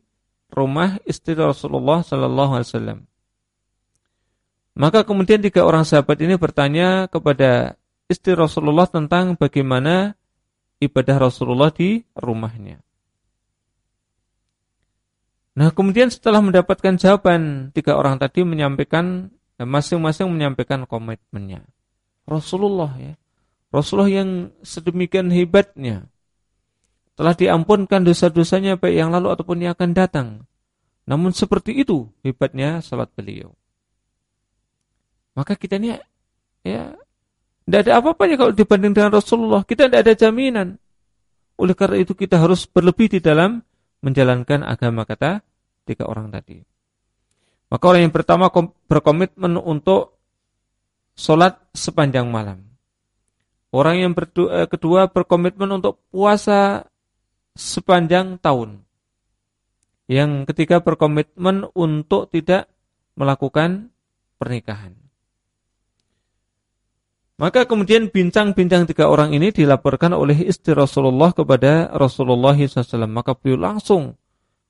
rumah istri Rasulullah SAW. Maka kemudian tiga orang sahabat ini bertanya kepada istri Rasulullah tentang bagaimana ibadah Rasulullah di rumahnya. Nah kemudian setelah mendapatkan jawaban, tiga orang tadi menyampaikan, masing-masing menyampaikan komitmennya. Rasulullah ya, Rasulullah yang sedemikian hebatnya telah diampunkan dosa-dosanya baik yang lalu ataupun yang akan datang. Namun seperti itu hebatnya salat beliau. Maka kita ini ya tidak ada apa-apanya kalau dibanding dengan Rasulullah. Kita tidak ada jaminan. Oleh karena itu kita harus berlebih di dalam menjalankan agama kata tiga orang tadi. Maka orang yang pertama berkomitmen untuk sholat sepanjang malam. Orang yang berdua, eh, kedua berkomitmen untuk puasa sepanjang tahun. Yang ketiga berkomitmen untuk tidak melakukan pernikahan. Maka kemudian bincang-bincang tiga orang ini dilaporkan oleh istri Rasulullah kepada Rasulullah SAW. Maka beliau langsung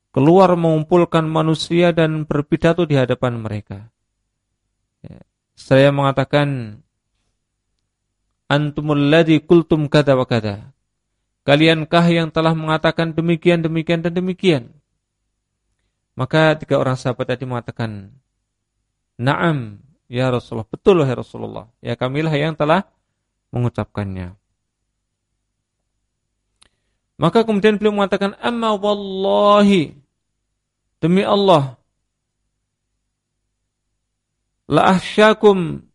keluar mengumpulkan manusia dan berpidato di hadapan mereka. Ya. Saya mengatakan, Antumul ladhi kultum kata wa kata. Kaliankah yang telah mengatakan demikian, demikian, dan demikian? Maka tiga orang sahabat tadi mengatakan, Naam, Ya Rasulullah, betul ya Rasulullah. Ya kamilah yang telah mengucapkannya. Maka kemudian beliau mengatakan, Amma wallahi, demi Allah, la ahsyakum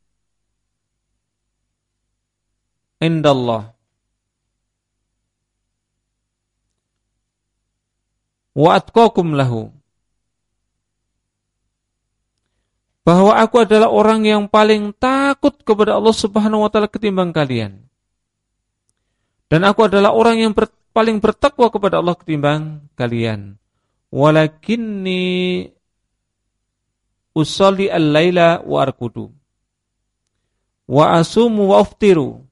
indallah. Wa atqakum lahu. Bahwa aku adalah orang yang paling takut kepada Allah Subhanahu wa taala ketimbang kalian. Dan aku adalah orang yang ber, paling bertakwa kepada Allah ketimbang kalian. Walakinni usolli al-laila wa arkudu. Wa asumu wa uftiru.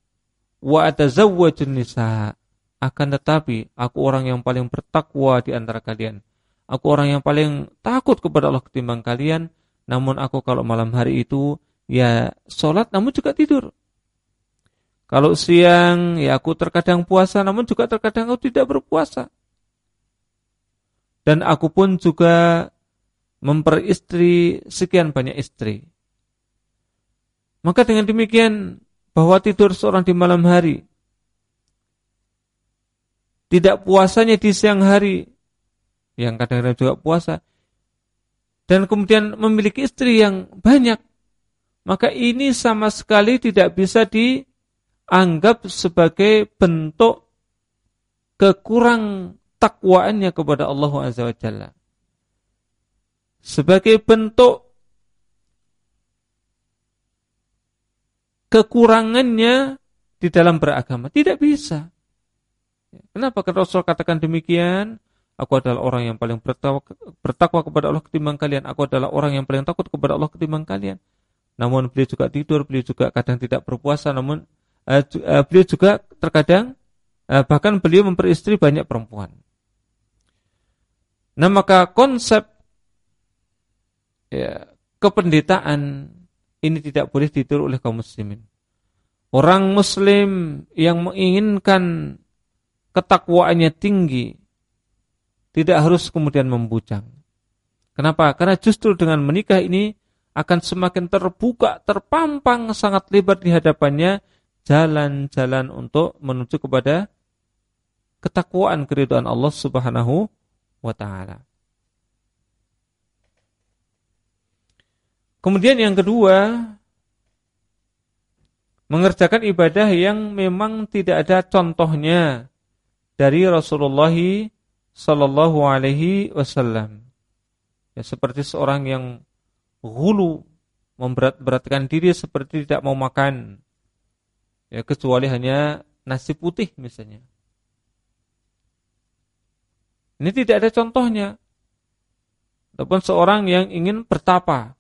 Wa atazawwajun nisa. Akan tetapi aku orang yang paling bertakwa di antara kalian. Aku orang yang paling takut kepada Allah ketimbang kalian namun aku kalau malam hari itu ya sholat namun juga tidur. Kalau siang ya aku terkadang puasa namun juga terkadang aku tidak berpuasa. Dan aku pun juga memperistri sekian banyak istri. Maka dengan demikian bahwa tidur seorang di malam hari tidak puasanya di siang hari yang kadang-kadang juga puasa dan kemudian memiliki istri yang banyak, maka ini sama sekali tidak bisa dianggap sebagai bentuk kekurang takwaannya kepada Allah Azza wa Jalla. Sebagai bentuk kekurangannya di dalam beragama. Tidak bisa. Kenapa Rasul katakan demikian? Aku adalah orang yang paling bertakwa, kepada Allah ketimbang kalian. Aku adalah orang yang paling takut kepada Allah ketimbang kalian. Namun beliau juga tidur, beliau juga kadang tidak berpuasa. Namun uh, uh, beliau juga terkadang uh, bahkan beliau memperistri banyak perempuan. Nah maka konsep ya, kependetaan ini tidak boleh ditiru oleh kaum muslimin. Orang muslim yang menginginkan ketakwaannya tinggi, tidak harus kemudian membujang. Kenapa? Karena justru dengan menikah ini akan semakin terbuka, terpampang sangat lebar di hadapannya jalan-jalan untuk menuju kepada ketakwaan keridhaan Allah Subhanahu wa taala. Kemudian yang kedua, mengerjakan ibadah yang memang tidak ada contohnya dari Rasulullah sallallahu alaihi wasallam. Ya, seperti seorang yang hulu memberat-beratkan diri seperti tidak mau makan. Ya, kecuali hanya nasi putih misalnya. Ini tidak ada contohnya. Ataupun seorang yang ingin bertapa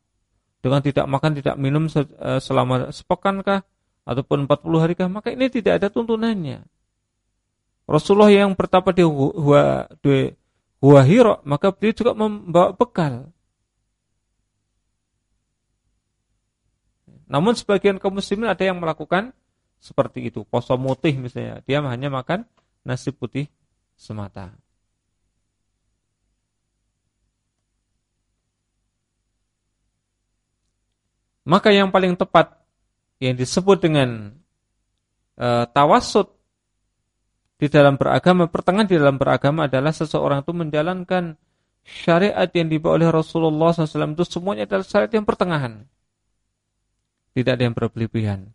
dengan tidak makan, tidak minum eh, selama sepekankah ataupun 40 harikah, maka ini tidak ada tuntunannya. Rasulullah yang bertapa di Hua, di Hua Hiro, maka beliau juga membawa bekal. Namun sebagian kaum muslimin ada yang melakukan seperti itu, poso mutih misalnya, dia hanya makan nasi putih semata. Maka yang paling tepat yang disebut dengan e, tawasud di dalam beragama, pertengahan di dalam beragama adalah seseorang itu menjalankan syariat yang dibawa oleh Rasulullah SAW itu semuanya adalah syariat yang pertengahan. Tidak ada yang berlebihan.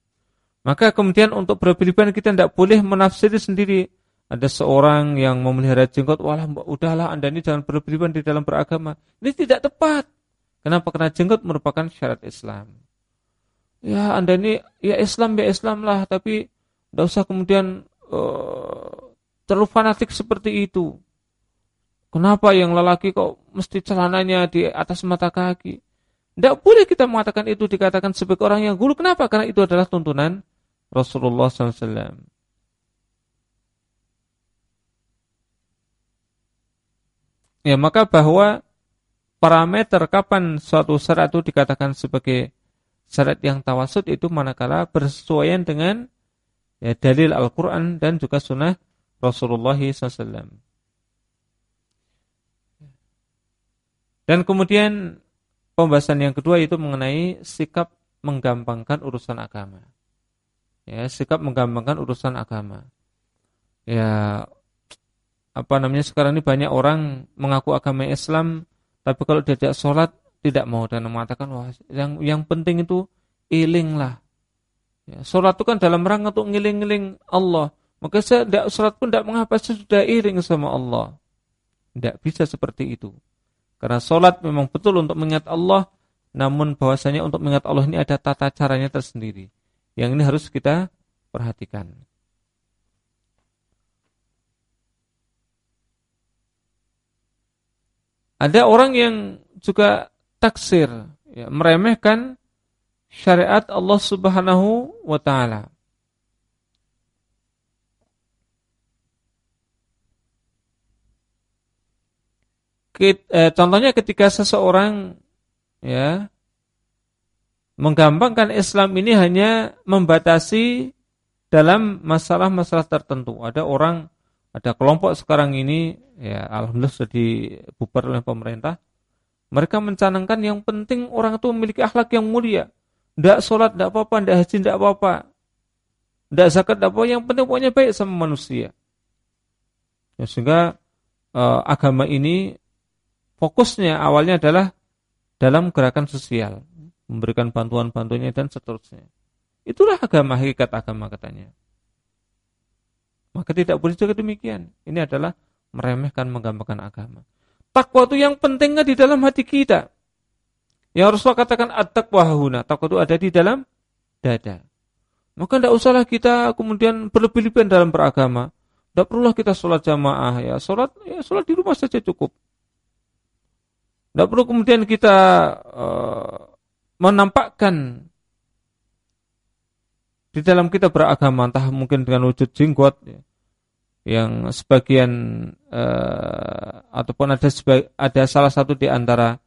Maka kemudian untuk berlebihan kita tidak boleh menafsiri sendiri. Ada seorang yang memelihara jenggot, walah udahlah anda ini jangan berlebihan di dalam beragama. Ini tidak tepat. Kenapa? Karena jenggot merupakan syarat Islam. ya anda ini ya Islam ya Islam lah tapi tidak usah kemudian uh, terlalu fanatik seperti itu. Kenapa yang lelaki kok mesti celananya di atas mata kaki? Tidak boleh kita mengatakan itu dikatakan sebagai orang yang gulu. Kenapa? Karena itu adalah tuntunan Rasulullah SAW. Ya maka bahwa parameter kapan suatu syarat itu dikatakan sebagai syarat yang tawasud itu manakala bersesuaian dengan ya, dalil Al-Quran dan juga sunnah Rasulullah SAW. Dan kemudian pembahasan yang kedua itu mengenai sikap menggampangkan urusan agama. Ya, sikap menggampangkan urusan agama. Ya, apa namanya sekarang ini banyak orang mengaku agama Islam, tapi kalau diajak sholat tidak mau dan mengatakan wah yang yang penting itu iling lah Ya, sholat itu kan dalam rangka untuk ngiling-ngiling Allah. Maka saya tidak sholat pun tidak mengapa saya sudah iring sama Allah. Tidak bisa seperti itu. Karena sholat memang betul untuk mengingat Allah, namun bahwasanya untuk mengingat Allah ini ada tata caranya tersendiri. Yang ini harus kita perhatikan. Ada orang yang juga taksir, ya, meremehkan syariat Allah Subhanahu wa taala. Eh, contohnya ketika seseorang ya menggampangkan Islam ini hanya membatasi dalam masalah-masalah tertentu. Ada orang, ada kelompok sekarang ini ya alhamdulillah sudah dibubar oleh pemerintah. Mereka mencanangkan yang penting orang itu memiliki akhlak yang mulia. Tidak sholat, tidak apa-apa, tidak haji, tidak apa-apa. Tidak zakat, tidak apa-apa. Yang penting pokoknya baik sama manusia. Ya, sehingga uh, agama ini fokusnya awalnya adalah dalam gerakan sosial. Memberikan bantuan-bantuannya dan seterusnya. Itulah agama, hakikat agama katanya. Maka tidak boleh juga demikian. Ini adalah meremehkan, menggampangkan agama. Takwa itu yang pentingnya di dalam hati kita. Yang Rasulullah katakan at-taqwa huna. Takwa itu ada di dalam dada. Maka tidak usahlah kita kemudian berlebih-lebihan dalam beragama. Tidak perlulah kita sholat jamaah ya. Sholat, ya sholat di rumah saja cukup. Tidak perlu kemudian kita uh, menampakkan di dalam kita beragama entah mungkin dengan wujud jenggot ya, yang sebagian uh, ataupun ada ada salah satu di antara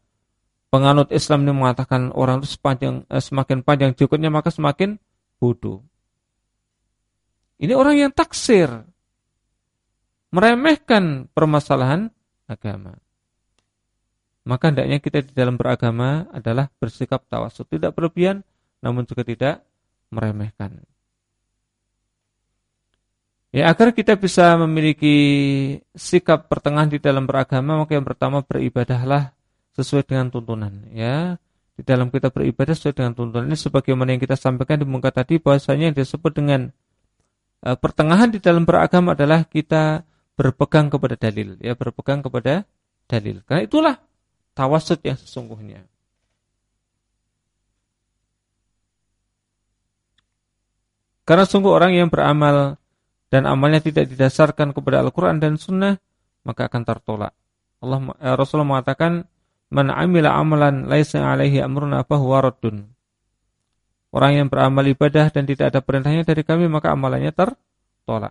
penganut Islam ini mengatakan orang itu sepanjang, eh, semakin panjang jenggotnya maka semakin bodoh. Ini orang yang taksir, meremehkan permasalahan agama. Maka hendaknya kita di dalam beragama adalah bersikap tawasud, tidak berlebihan, namun juga tidak meremehkan. Ya, agar kita bisa memiliki sikap pertengahan di dalam beragama, maka yang pertama beribadahlah sesuai dengan tuntunan ya. Di dalam kita beribadah sesuai dengan tuntunan ini sebagaimana yang kita sampaikan di muka tadi bahwasanya yang disebut dengan uh, pertengahan di dalam beragama adalah kita berpegang kepada dalil ya berpegang kepada dalil. Karena itulah tawasud yang sesungguhnya. Karena sungguh orang yang beramal dan amalnya tidak didasarkan kepada Al-Quran dan Sunnah maka akan tertolak. Allah eh, Rasulullah mengatakan Man amila amalan laisa alaihi amruna fahuwa raddun. Orang yang beramal ibadah dan tidak ada perintahnya dari kami maka amalannya tertolak.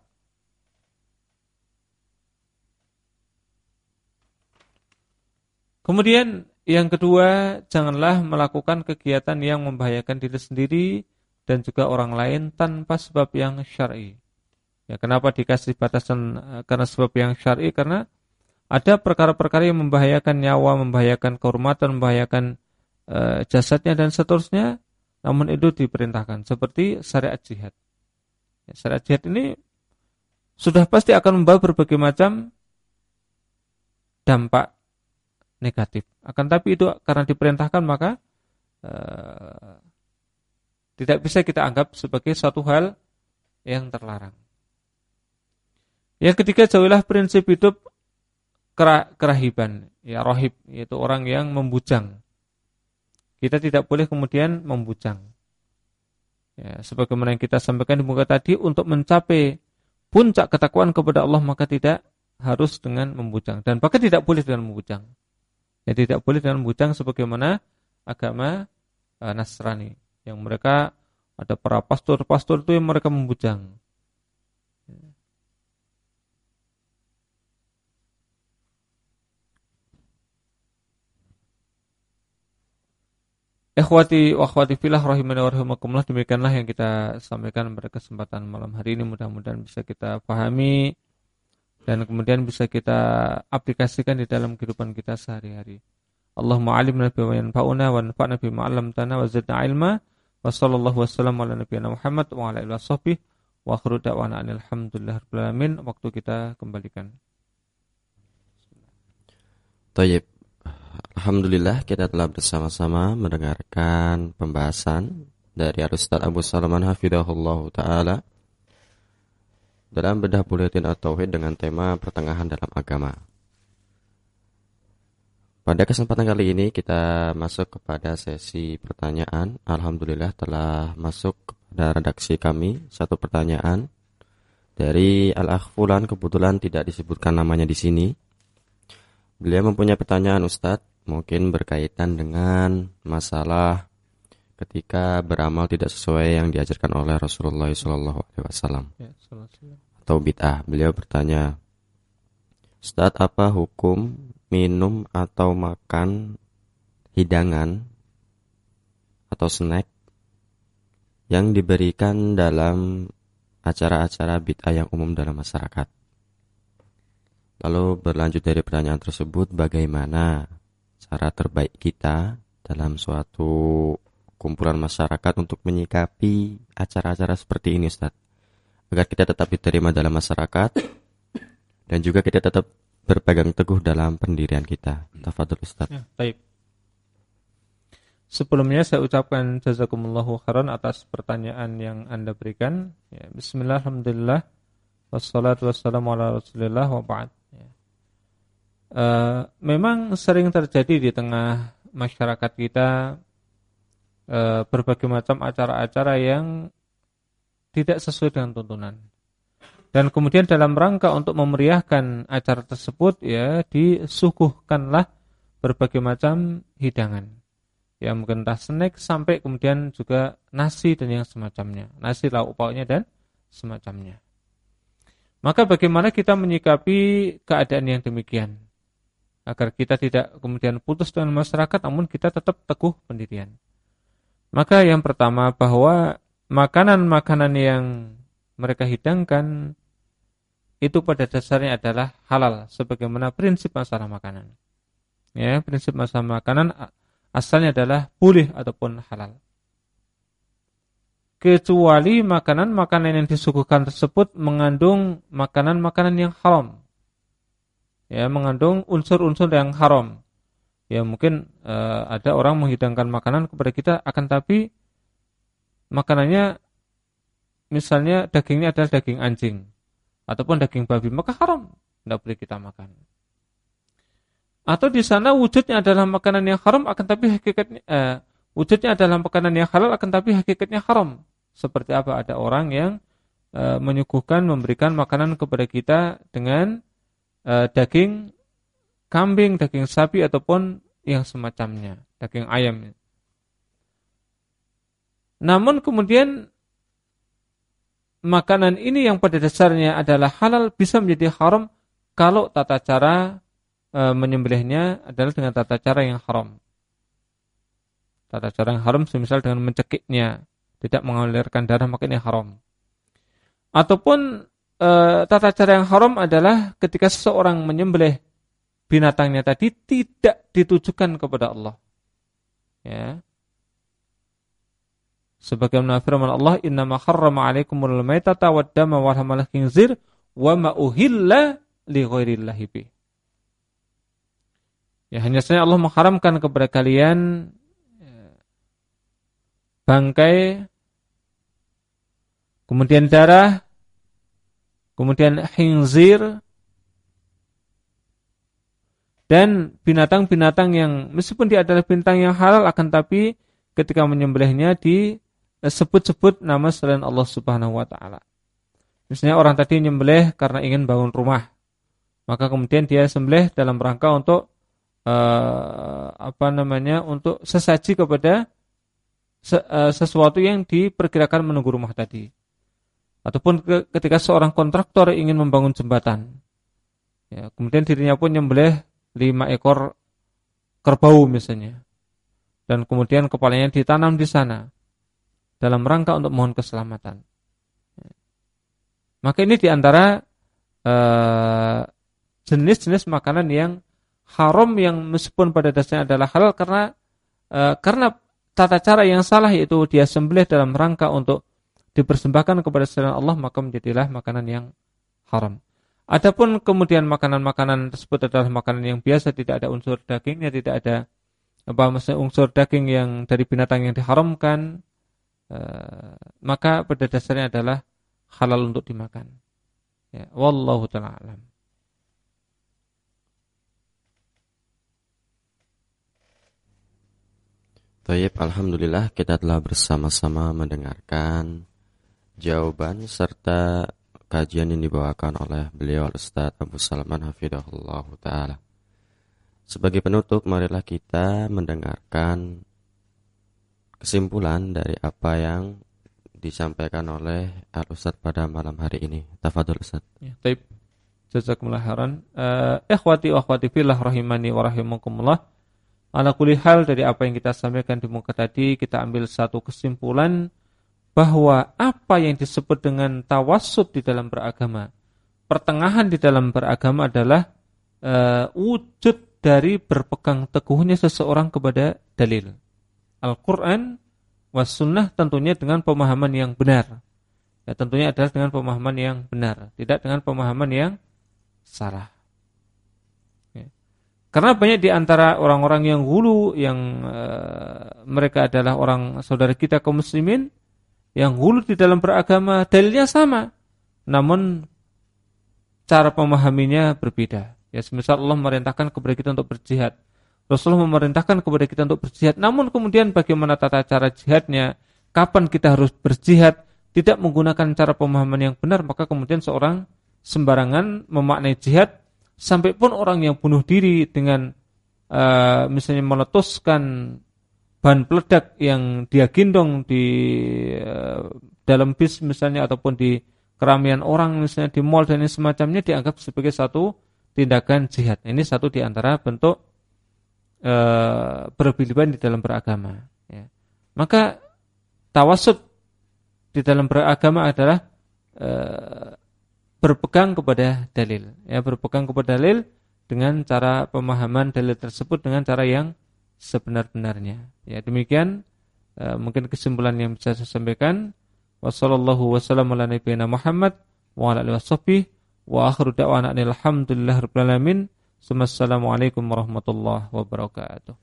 Kemudian yang kedua, janganlah melakukan kegiatan yang membahayakan diri sendiri dan juga orang lain tanpa sebab yang syar'i. Ya, kenapa dikasih batasan eh, karena sebab yang syar'i? Karena ada perkara-perkara yang membahayakan nyawa, membahayakan kehormatan, membahayakan e, jasadnya dan seterusnya, namun itu diperintahkan seperti syariat jihad. Ya, syariat jihad ini sudah pasti akan membawa berbagai macam dampak negatif. Akan tapi itu karena diperintahkan maka e, tidak bisa kita anggap sebagai suatu hal yang terlarang. Yang ketiga jauhilah prinsip hidup kerahiban, ya rohib, yaitu orang yang membujang. Kita tidak boleh kemudian membujang. Ya, sebagaimana yang kita sampaikan di muka tadi untuk mencapai puncak ketakwaan kepada Allah maka tidak harus dengan membujang dan bahkan tidak boleh dengan membujang. Ya, tidak boleh dengan membujang sebagaimana agama uh, Nasrani yang mereka ada para pastor-pastor itu yang mereka membujang. Ikhwati wa akhwati filah rahimani wa rahimakumullah demikianlah yang kita sampaikan pada kesempatan malam hari ini. Mudah-mudahan bisa kita pahami dan kemudian bisa kita aplikasikan di dalam kehidupan kita sehari-hari. Allahumma alimna bima yanfa'una wa anfa'na bima 'allamtana wa zidna ilma. Wa sallallahu wasallam ala nabiyyina Muhammad wa ala alihi washabbihi wa akhiru da'wana alhamdulillahirabbil alamin. Waktu kita kembalikan. Tayyib Alhamdulillah kita telah bersama-sama mendengarkan pembahasan dari Ustaz Abu Salaman Hafidahullah Ta'ala dalam bedah buletin atau tauhid dengan tema pertengahan dalam agama. Pada kesempatan kali ini kita masuk kepada sesi pertanyaan. Alhamdulillah telah masuk kepada redaksi kami satu pertanyaan dari Al-Akhfulan kebetulan tidak disebutkan namanya di sini. Beliau mempunyai pertanyaan Ustadz mungkin berkaitan dengan masalah ketika beramal tidak sesuai yang diajarkan oleh Rasulullah SAW ya, atau bid'ah. Beliau bertanya, Ustaz apa hukum minum atau makan hidangan atau snack yang diberikan dalam acara-acara bid'ah yang umum dalam masyarakat? Lalu berlanjut dari pertanyaan tersebut, bagaimana cara terbaik kita dalam suatu kumpulan masyarakat untuk menyikapi acara-acara seperti ini Ustaz agar kita tetap diterima dalam masyarakat dan juga kita tetap berpegang teguh dalam pendirian kita. Tafadhol Ustaz. Ya, baik. Sebelumnya saya ucapkan jazakumullahu khairan atas pertanyaan yang Anda berikan. Ya, bismillah, alhamdulillah, wassalatu wassalamu ala. Uh, memang sering terjadi di tengah masyarakat kita uh, berbagai macam acara-acara yang tidak sesuai dengan tuntunan. Dan kemudian dalam rangka untuk memeriahkan acara tersebut ya disuguhkanlah berbagai macam hidangan. Ya mungkin entah snack sampai kemudian juga nasi dan yang semacamnya. Nasi lauk pauknya dan semacamnya. Maka bagaimana kita menyikapi keadaan yang demikian? Agar kita tidak kemudian putus dengan masyarakat namun kita tetap teguh pendirian. Maka yang pertama bahwa makanan-makanan yang mereka hidangkan itu pada dasarnya adalah halal sebagaimana prinsip masalah makanan. Ya, prinsip masalah makanan asalnya adalah boleh ataupun halal. Kecuali makanan-makanan yang disuguhkan tersebut mengandung makanan-makanan yang haram ya mengandung unsur-unsur yang haram. Ya mungkin uh, ada orang menghidangkan makanan kepada kita akan tapi makanannya misalnya dagingnya adalah daging anjing ataupun daging babi, maka haram, tidak boleh kita makan. Atau di sana wujudnya adalah makanan yang haram akan tapi hakikatnya uh, wujudnya adalah makanan yang halal akan tapi hakikatnya haram. Seperti apa ada orang yang uh, menyuguhkan memberikan makanan kepada kita dengan uh, daging kambing, daging sapi ataupun yang semacamnya, daging ayam. Namun kemudian makanan ini yang pada dasarnya adalah halal bisa menjadi haram kalau tata cara e, menyembelihnya adalah dengan tata cara yang haram. Tata cara yang haram semisal dengan mencekiknya, tidak mengalirkan darah makanya haram. Ataupun e, tata cara yang haram adalah ketika seseorang menyembelih binatangnya tadi tidak ditujukan kepada Allah. Ya. Sebagaimana firman Allah, "Innama harrama 'alaikumul maitata wad-dama wa lahmal khinzir wa ma uhilla li ghairillahi bi." Ya, hanya saja Allah mengharamkan kepada kalian ya, bangkai kemudian darah kemudian khinzir dan binatang-binatang yang meskipun dia adalah binatang yang halal akan tapi ketika menyembelihnya di sebut-sebut nama selain Allah Subhanahu wa taala. Misalnya orang tadi nyembelih karena ingin bangun rumah. Maka kemudian dia sembelih dalam rangka untuk uh, apa namanya? untuk sesaji kepada uh, sesuatu yang diperkirakan menunggu rumah tadi. Ataupun ke, ketika seorang kontraktor ingin membangun jembatan. Ya, kemudian dirinya pun nyembelih lima ekor kerbau misalnya. Dan kemudian kepalanya ditanam di sana dalam rangka untuk mohon keselamatan. Maka ini di antara eh, jenis-jenis uh, makanan yang haram yang meskipun pada dasarnya adalah halal karena uh, karena tata cara yang salah yaitu dia sembelih dalam rangka untuk dipersembahkan kepada selain Allah maka menjadilah makanan yang haram. Adapun kemudian makanan-makanan tersebut adalah makanan yang biasa tidak ada unsur dagingnya, tidak ada apa maksudnya unsur daging yang dari binatang yang diharamkan, uh, maka pada dasarnya adalah halal untuk dimakan. Ya, wallahu taala alam. Tayyib, Alhamdulillah kita telah bersama-sama mendengarkan jawaban serta kajian yang dibawakan oleh beliau Ustaz Abu Salman Hafidahullah Ta'ala. Sebagai penutup, marilah kita mendengarkan kesimpulan dari apa yang disampaikan oleh Al Ustaz pada malam hari ini. Tafadhol Ustaz. Ya, taib. Jazakumullah khairan. Uh, ikhwati wa akhwati fillah rahimani wa rahimakumullah. Ala dari apa yang kita sampaikan di muka tadi kita ambil satu kesimpulan bahwa apa yang disebut dengan tawassut di dalam beragama, pertengahan di dalam beragama adalah uh, wujud dari berpegang teguhnya seseorang kepada dalil. Al-Qur'an was sunnah tentunya dengan pemahaman yang benar. Ya, tentunya adalah dengan pemahaman yang benar, tidak dengan pemahaman yang salah. Ya. Karena banyak di antara orang-orang yang hulu yang uh, mereka adalah orang saudara kita kaum muslimin yang hulu di dalam beragama dalilnya sama, namun cara memahaminya berbeda. Ya, semisal Allah merintahkan kepada kita untuk berjihad. Rasulullah memerintahkan kepada kita untuk berjihad. Namun kemudian bagaimana tata cara jihadnya, kapan kita harus berjihad, tidak menggunakan cara pemahaman yang benar, maka kemudian seorang sembarangan memaknai jihad, sampai pun orang yang bunuh diri dengan uh, misalnya meletuskan bahan peledak yang dia gendong di uh, dalam bis misalnya ataupun di keramaian orang misalnya di mall dan semacamnya dianggap sebagai satu tindakan jihad. Ini satu di antara bentuk e, berlebihan di dalam beragama. Ya. Maka tawasud di dalam beragama adalah e, berpegang kepada dalil. Ya, berpegang kepada dalil dengan cara pemahaman dalil tersebut dengan cara yang sebenar-benarnya. Ya, demikian e, mungkin kesimpulan yang bisa saya sampaikan. Wassallallahu wasallam ala nabiyina Muhammad wa ala alihi washabbihi wa akhiru da'wana alhamdulillah rabbil alamin. Assalamualaikum warahmatullahi wabarakatuh.